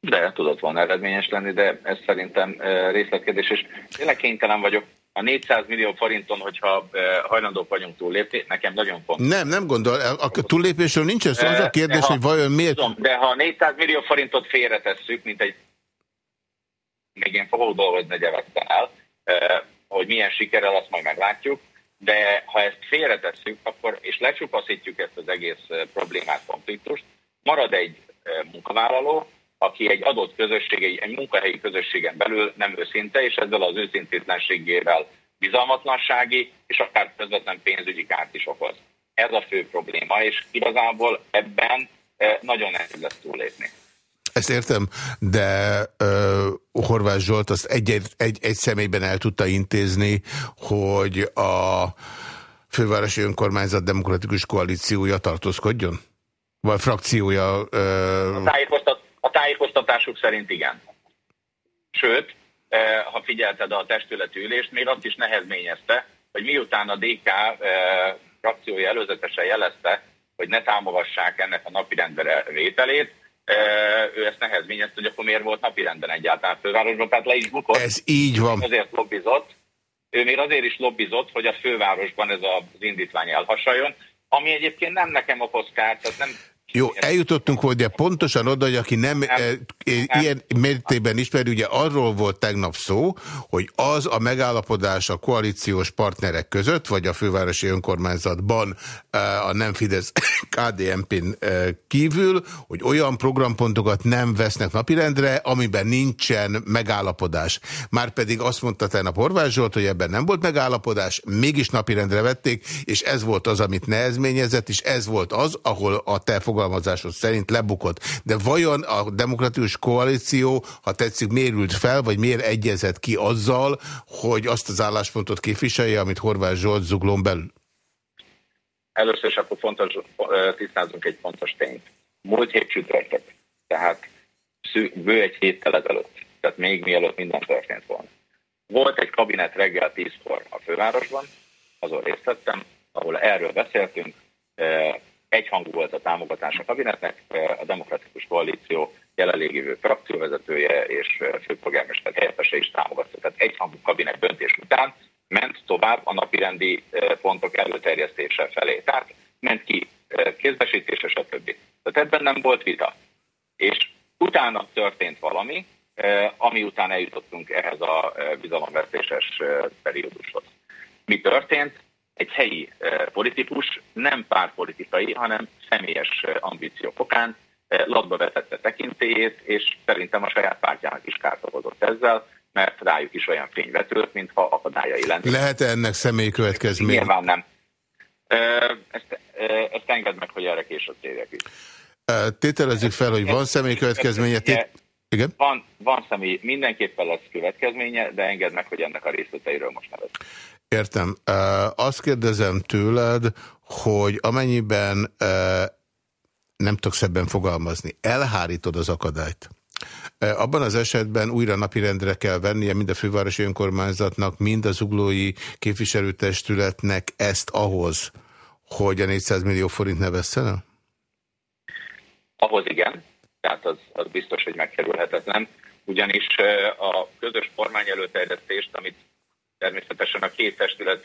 De tudott volna eredményes lenni, de ez szerintem részletkérdés, és tényleg kénytelen vagyok a 400 millió forinton, hogyha hajlandók vagyunk túllépni, nekem nagyon fontos. Nem, nem gondol, a túllépésről nincs ez, az a kérdés, ha, hogy vajon miért... Tudom, de ha 400 millió forintot félretesszük, mint egy még én fogok dolgozni egy el, hogy milyen sikerrel, azt majd meglátjuk, de ha ezt félretesszük, akkor, és lecsupaszítjuk ezt az egész problémát, konfliktust, marad egy munkavállaló, aki egy adott közösség, egy, egy munkahelyi közösségen belül nem őszinte, és ezzel az őszintétlenségével bizalmatlansági és akár közvetlen pénzügyi kárt is okoz. Ez a fő probléma, és igazából ebben nagyon nehéz lesz túllépni. Ezt értem, de uh, Horváth Zsolt azt egy, egy, egy személyben el tudta intézni, hogy a fővárosi önkormányzat demokratikus koalíciója tartózkodjon? Vagy frakciója? Uh... A, tájékoztat, a tájékoztatásuk szerint igen. Sőt, ha figyelted a testületi ülést, még azt is nehezményezte, hogy miután a DK frakciója előzetesen jelezte, hogy ne támogassák ennek a napirendre vételét, ő ezt nehezményezte, hogy akkor miért volt napirenden egyáltalán fővárosban, tehát le is bukott. Ez így van. Azért lobbizott. Ő még azért is lobbizott, hogy a fővárosban ez az indítvány elhasaljon, ami egyébként nem nekem okoz kárt, tehát nem jó, eljutottunk, hogy de pontosan oda, hogy aki nem, nem, e, nem ilyen mértében ismeri, ugye arról volt tegnap szó, hogy az a megállapodás a koalíciós partnerek között, vagy a fővárosi önkormányzatban e, a nem Fidesz [coughs] KDNP-n kívül, hogy olyan programpontokat nem vesznek napirendre, amiben nincsen megállapodás. Márpedig azt mondta tegnap Horváth Zsolt, hogy ebben nem volt megállapodás, mégis napirendre vették, és ez volt az, amit nehezményezett, és ez volt az, ahol a te megfogalmazásod szerint lebukott. De vajon a demokratikus koalíció, ha tetszik, mérült fel, vagy miért egyezett ki azzal, hogy azt az álláspontot képviselje, amit Horváth Zsolt zuglón belül? Először is akkor fontos, tisztázunk egy fontos tényt. Múlt hét csütörtök, tehát bő egy héttel ezelőtt, tehát még mielőtt minden történt volna. Volt egy kabinet reggel 10-kor a fővárosban, azon részt vettem, ahol erről beszéltünk, egyhangú volt a támogatás a kabinetnek, a Demokratikus Koalíció jelenlévő frakcióvezetője és főpolgármester helyettese is támogatta. Tehát egyhangú kabinet döntés után ment tovább a napirendi pontok előterjesztése felé. Tehát ment ki kézbesítése, stb. Tehát ebben nem volt vita. És utána történt valami, ami után eljutottunk ehhez a bizalomvesztéses periódushoz. Mi történt? Egy helyi politikus nem párpolitikai, hanem személyes ambíció okán latba vetette tekintélyét, és szerintem a saját pártjának is kárt okozott ezzel, mert rájuk is olyan fény vetült, mintha akadályai lennének. lehet -e ennek személyi következmény? Nyilván nem. Ezt, ezt engedd meg, hogy erre később térjek is. Tételezzük fel, hogy van személyi következménye. Tét... Igen? Van, van személy, mindenképpen lesz következménye, de engedd meg, hogy ennek a részleteiről most nevezünk. Értem. Azt kérdezem tőled, hogy amennyiben nem tudok szebben fogalmazni, elhárítod az akadályt. Abban az esetben újra napirendre kell vennie mind a fővárosi önkormányzatnak, mind az uglói képviselőtestületnek ezt ahhoz, hogy a 400 millió forint ne vesszen Ahhoz igen, tehát az, az biztos, hogy megkerülhetetlen, ugyanis a közös kormány előterjesztést, amit természetesen a két testület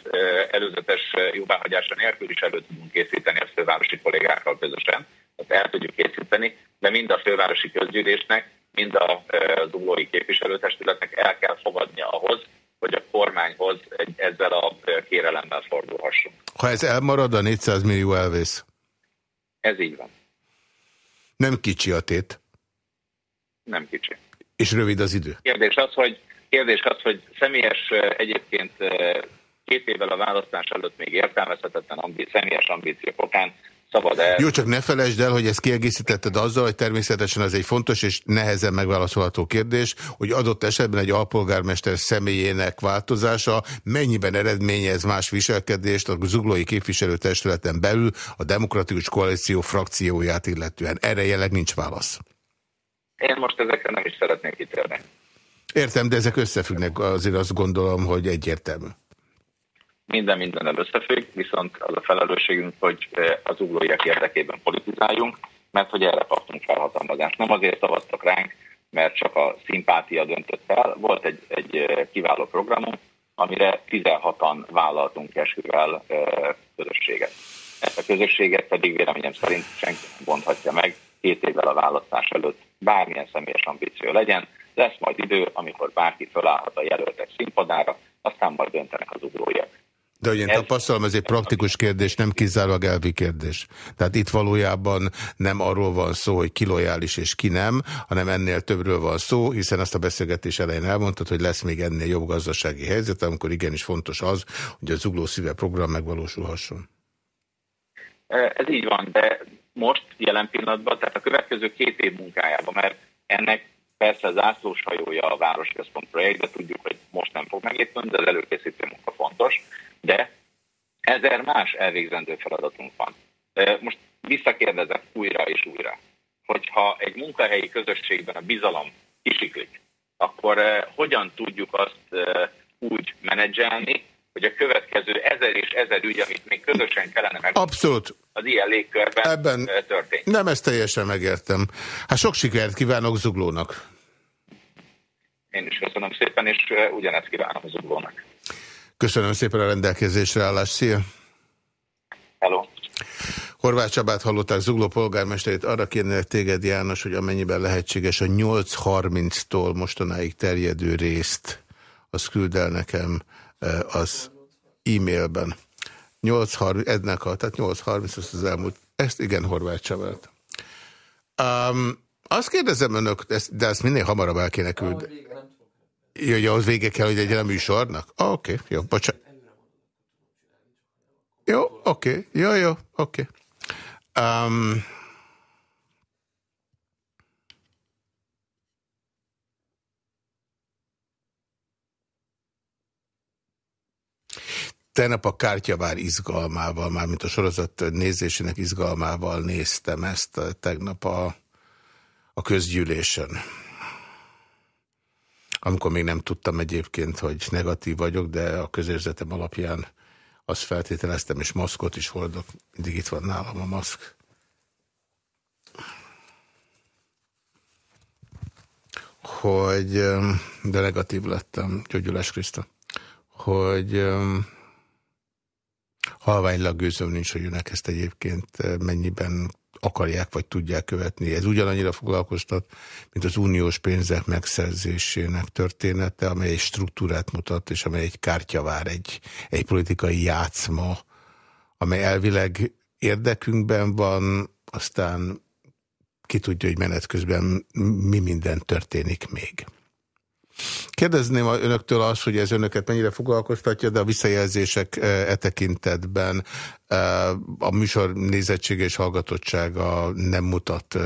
előzetes jóváhagyása nélkül is elő tudunk készíteni a fővárosi kollégákkal közösen, tehát el tudjuk készíteni, de mind a fővárosi közgyűlésnek, mind az uglói képviselőtestületnek el kell fogadnia ahhoz, hogy a kormányhoz ezzel a kérelemmel fordulhassunk. Ha ez elmarad, a 400 millió elvész? Ez így van. Nem kicsi a tét? Nem kicsi. És rövid az idő? Kérdés az, hogy, kérdés az, hogy személyes egyébként két évvel a választás előtt még értelmezhetetlen ambi, személyes ambíciók okán szabad el. Jó, csak ne felejtsd el, hogy ezt kiegészítetted azzal, hogy természetesen ez egy fontos és nehezen megválaszolható kérdés, hogy adott esetben egy alpolgármester személyének változása mennyiben eredményez más viselkedést a zuglói képviselőtestületen belül a Demokratikus Koalíció frakcióját illetően. Erre jelenleg nincs válasz. Én most ezekre nem is szeretnék kitérni. Értem, de ezek összefüggnek, azért azt gondolom, hogy egyértelmű minden mindennel összefügg, viszont az a felelősségünk, hogy az uglóiak érdekében politizáljunk, mert hogy erre kaptunk felhatalmazást. Nem azért szavaztak ránk, mert csak a szimpátia döntött el. Volt egy, egy kiváló programunk, amire 16-an vállaltunk esővel közösséget. Ezt a közösséget pedig véleményem szerint senki nem bonthatja meg két évvel a választás előtt bármilyen személyes ambíció legyen. Lesz majd idő, amikor bárki fölállhat a jelöltek színpadára, aztán majd döntenek az uglóiak. De hogy én tapasztalom, ez egy praktikus kérdés, nem kizárólag elvi kérdés. Tehát itt valójában nem arról van szó, hogy ki lojális és ki nem, hanem ennél többről van szó, hiszen azt a beszélgetés elején elmondtad, hogy lesz még ennél jobb gazdasági helyzet, amikor igenis fontos az, hogy a Zugló Szíve program megvalósulhasson. Ez így van, de most jelen pillanatban, tehát a következő két év munkájában, mert ennek persze zászlós hajója a Városközpont projekt, de tudjuk, hogy most nem fog megépülni, de az előkészítő munka fontos de ezer más elvégzendő feladatunk van. Most visszakérdezek újra és újra, hogyha egy munkahelyi közösségben a bizalom kisiklik, akkor hogyan tudjuk azt úgy menedzselni, hogy a következő ezer és ezer ügy, amit még közösen kellene meg Abszolút. az ilyen légkörben Ebben történt. Nem ezt teljesen megértem. Hát sok sikert kívánok Zuglónak. Én is köszönöm szépen, és ugyanezt kívánom Zuglónak. Köszönöm szépen a rendelkezésre állás. Szia! Hello! Horváth Csabát hallották Zugló polgármesterét. Arra kérnélek téged, János, hogy amennyiben lehetséges a 8.30-tól mostanáig terjedő részt, az küld el nekem az e-mailben. 8.30, ennek a, tehát 8.30 az az elmúlt. Ezt igen, Horváth Csabát. Um, azt kérdezem önök, de ezt minél hamarabb el kéne küldeni. Hogy ahhoz vége kell, hogy egy műsornak? Ah, oké, okay, jó, bocsánat. Jó, oké, okay, jó, jó, oké. Okay. Um, Tegnap a kártyavár izgalmával, mármint a sorozat nézésének izgalmával néztem ezt tegnap a, a közgyűlésen amikor még nem tudtam egyébként, hogy negatív vagyok, de a közérzetem alapján azt feltételeztem, és maszkot is hordok. Mindig itt van nálam a maszk. Hogy, de negatív lettem, Gyógyulás Kriszta, hogy halványlag gőzöm nincs, hogy önnek ezt egyébként mennyiben akarják vagy tudják követni. Ez ugyanannyira foglalkoztat, mint az uniós pénzek megszerzésének története, amely egy struktúrát mutat, és amely egy kártyavár, egy, egy politikai játszma, amely elvileg érdekünkben van, aztán ki tudja, hogy menet közben mi minden történik még. Kérdezném önöktől azt, hogy ez önöket mennyire foglalkoztatja, de a visszajelzések e, e tekintetben a műsor nézettsége és hallgatottsága nem mutat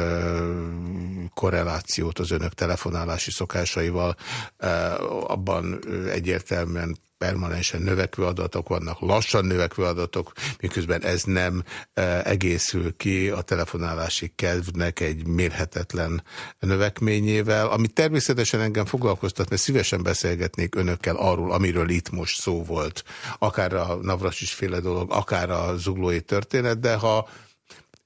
korrelációt az önök telefonálási szokásaival. Abban egyértelműen permanensen növekvő adatok vannak, lassan növekvő adatok, miközben ez nem egészül ki a telefonálási kedvnek egy mérhetetlen növekményével, ami természetesen engem foglalkoztat, mert szívesen beszélgetnék önökkel arról, amiről itt most szó volt. Akár a Navrasis féle dolog, akár a zuglói történet, de ha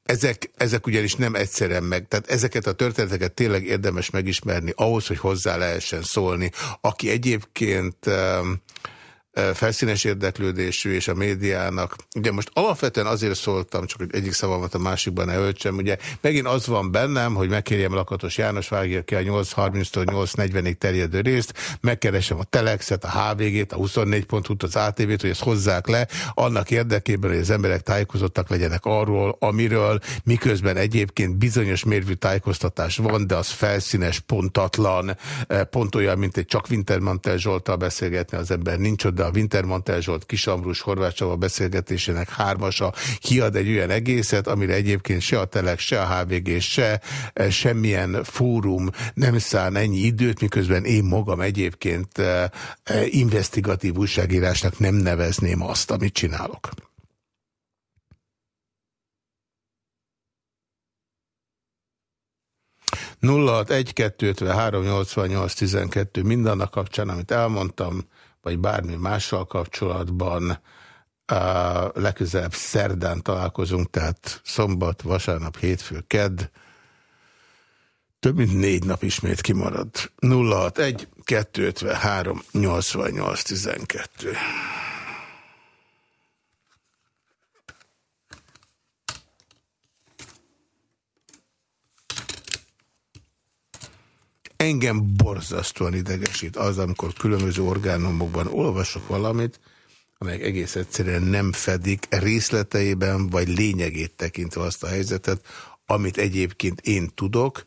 ezek, ezek ugyanis nem egyszerűen meg, tehát ezeket a történeteket tényleg érdemes megismerni ahhoz, hogy hozzá lehessen szólni. Aki egyébként um, felszínes érdeklődésű és a médiának. Ugye most alapvetően azért szóltam, csak hogy egyik szavamat a másikban ne öltsem, ugye megint az van bennem, hogy megkérjem Lakatos János vágja ki a 8.30-tól 8.40-ig terjedő részt, megkeresem a Telexet, a HVG-t, a 24 út az ATV-t, hogy ezt hozzák le, annak érdekében, hogy az emberek tájékozottak legyenek arról, amiről, miközben egyébként bizonyos mérvű tájékoztatás van, de az felszínes, pontatlan, pont olyan, mint egy csak Wintermantel Zsoltal beszélgetni az ember nincs oda, a Wintermantel Zsolt Kisambrus Horváth Csaba beszélgetésének hármasa kiad egy olyan egészet, amire egyébként se a Telek, se a HVG, se e, semmilyen fórum nem szán ennyi időt, miközben én magam egyébként e, e, investigatív újságírásnak nem nevezném azt, amit csinálok. tizenkettő mindannak kapcsán, amit elmondtam, vagy bármi mással kapcsolatban legközelebb szerdán találkozunk, tehát szombat, vasárnap, hétfő, kedd. Több mint négy nap ismét kimarad. 061 253 88 12. Engem borzasztóan idegesít az, amikor különböző orgánumokban olvasok valamit, amelyek egész egyszerűen nem fedik részleteiben vagy lényegét tekintve azt a helyzetet, amit egyébként én tudok,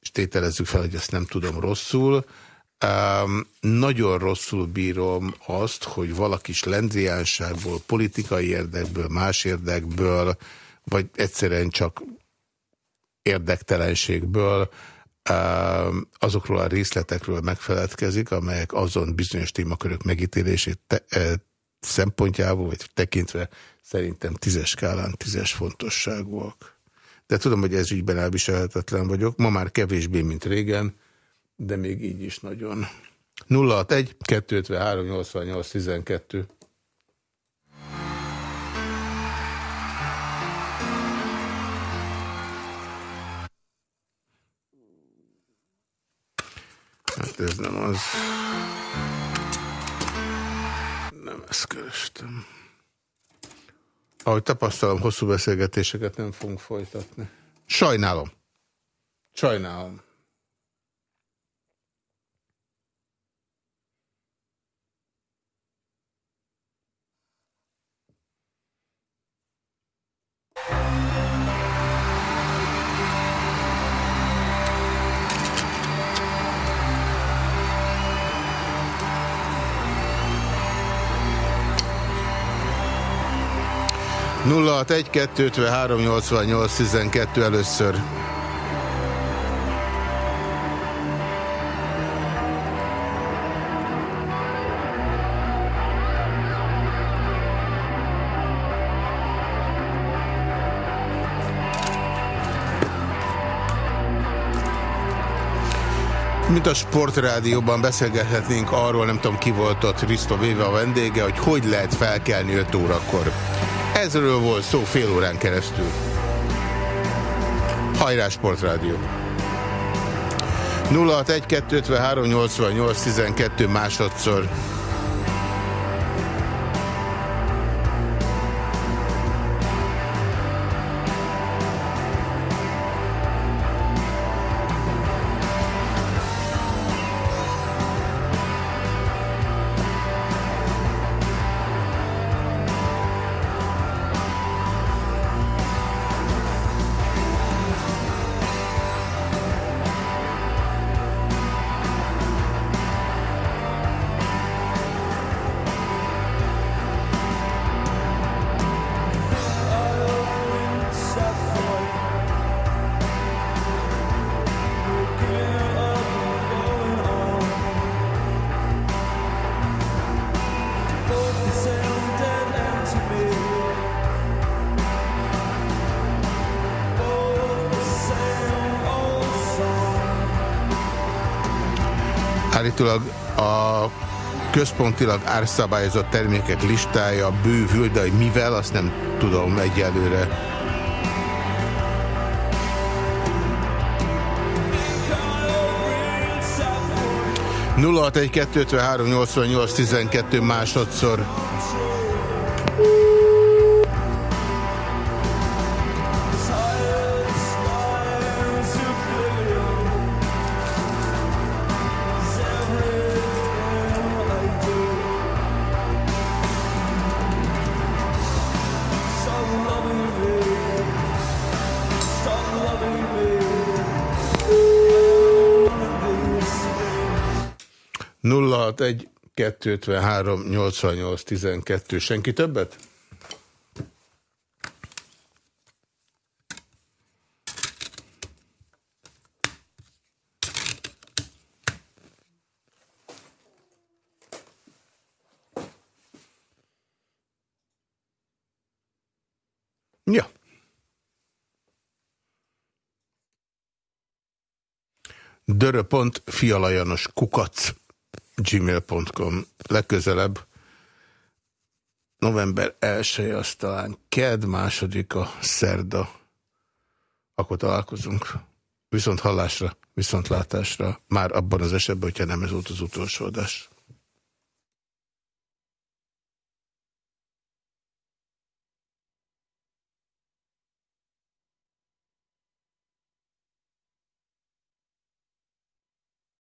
és tételezzük fel, hogy ezt nem tudom rosszul, Um, nagyon rosszul bírom azt, hogy valaki is lendriánságból, politikai érdekből, más érdekből, vagy egyszerűen csak érdektelenségből azokról a részletekről megfeledkezik, amelyek azon bizonyos témakörök megítélését te, e, szempontjából, vagy tekintve szerintem tízes skálán tízes fontosságúak. De tudom, hogy ez ügyben elviselhetetlen vagyok. Ma már kevésbé, mint régen, de még így is nagyon. 061 253 88 12 Hát ez nem az. Nem ezt kerestem. Ahogy tapasztalom, hosszú beszélgetéseket nem fogunk folytatni. Sajnálom. Sajnálom. 061 253 88 12 először. 061 mint a sportrádióban beszélgethetnénk arról, nem tudom ki volt ott Risto Véve a vendége, hogy hogy lehet felkelni 5 órakor. Ezről volt szó fél órán keresztül. Hajrá Sportrádió! 061 másodszor. Központilag árszabályozott termékek listája bővül, de hogy mivel, azt nem tudom egyelőre. nulla tizenkettő másodszor. 253 88 12. Senki többet? Ja. Dörö.fialajanos kukac gmail.com legközelebb november 1 az talán ked, második a szerda. Akkor találkozunk. Viszont hallásra, viszont látásra, már abban az esetben, hogyha nem ez volt az utolsó adás.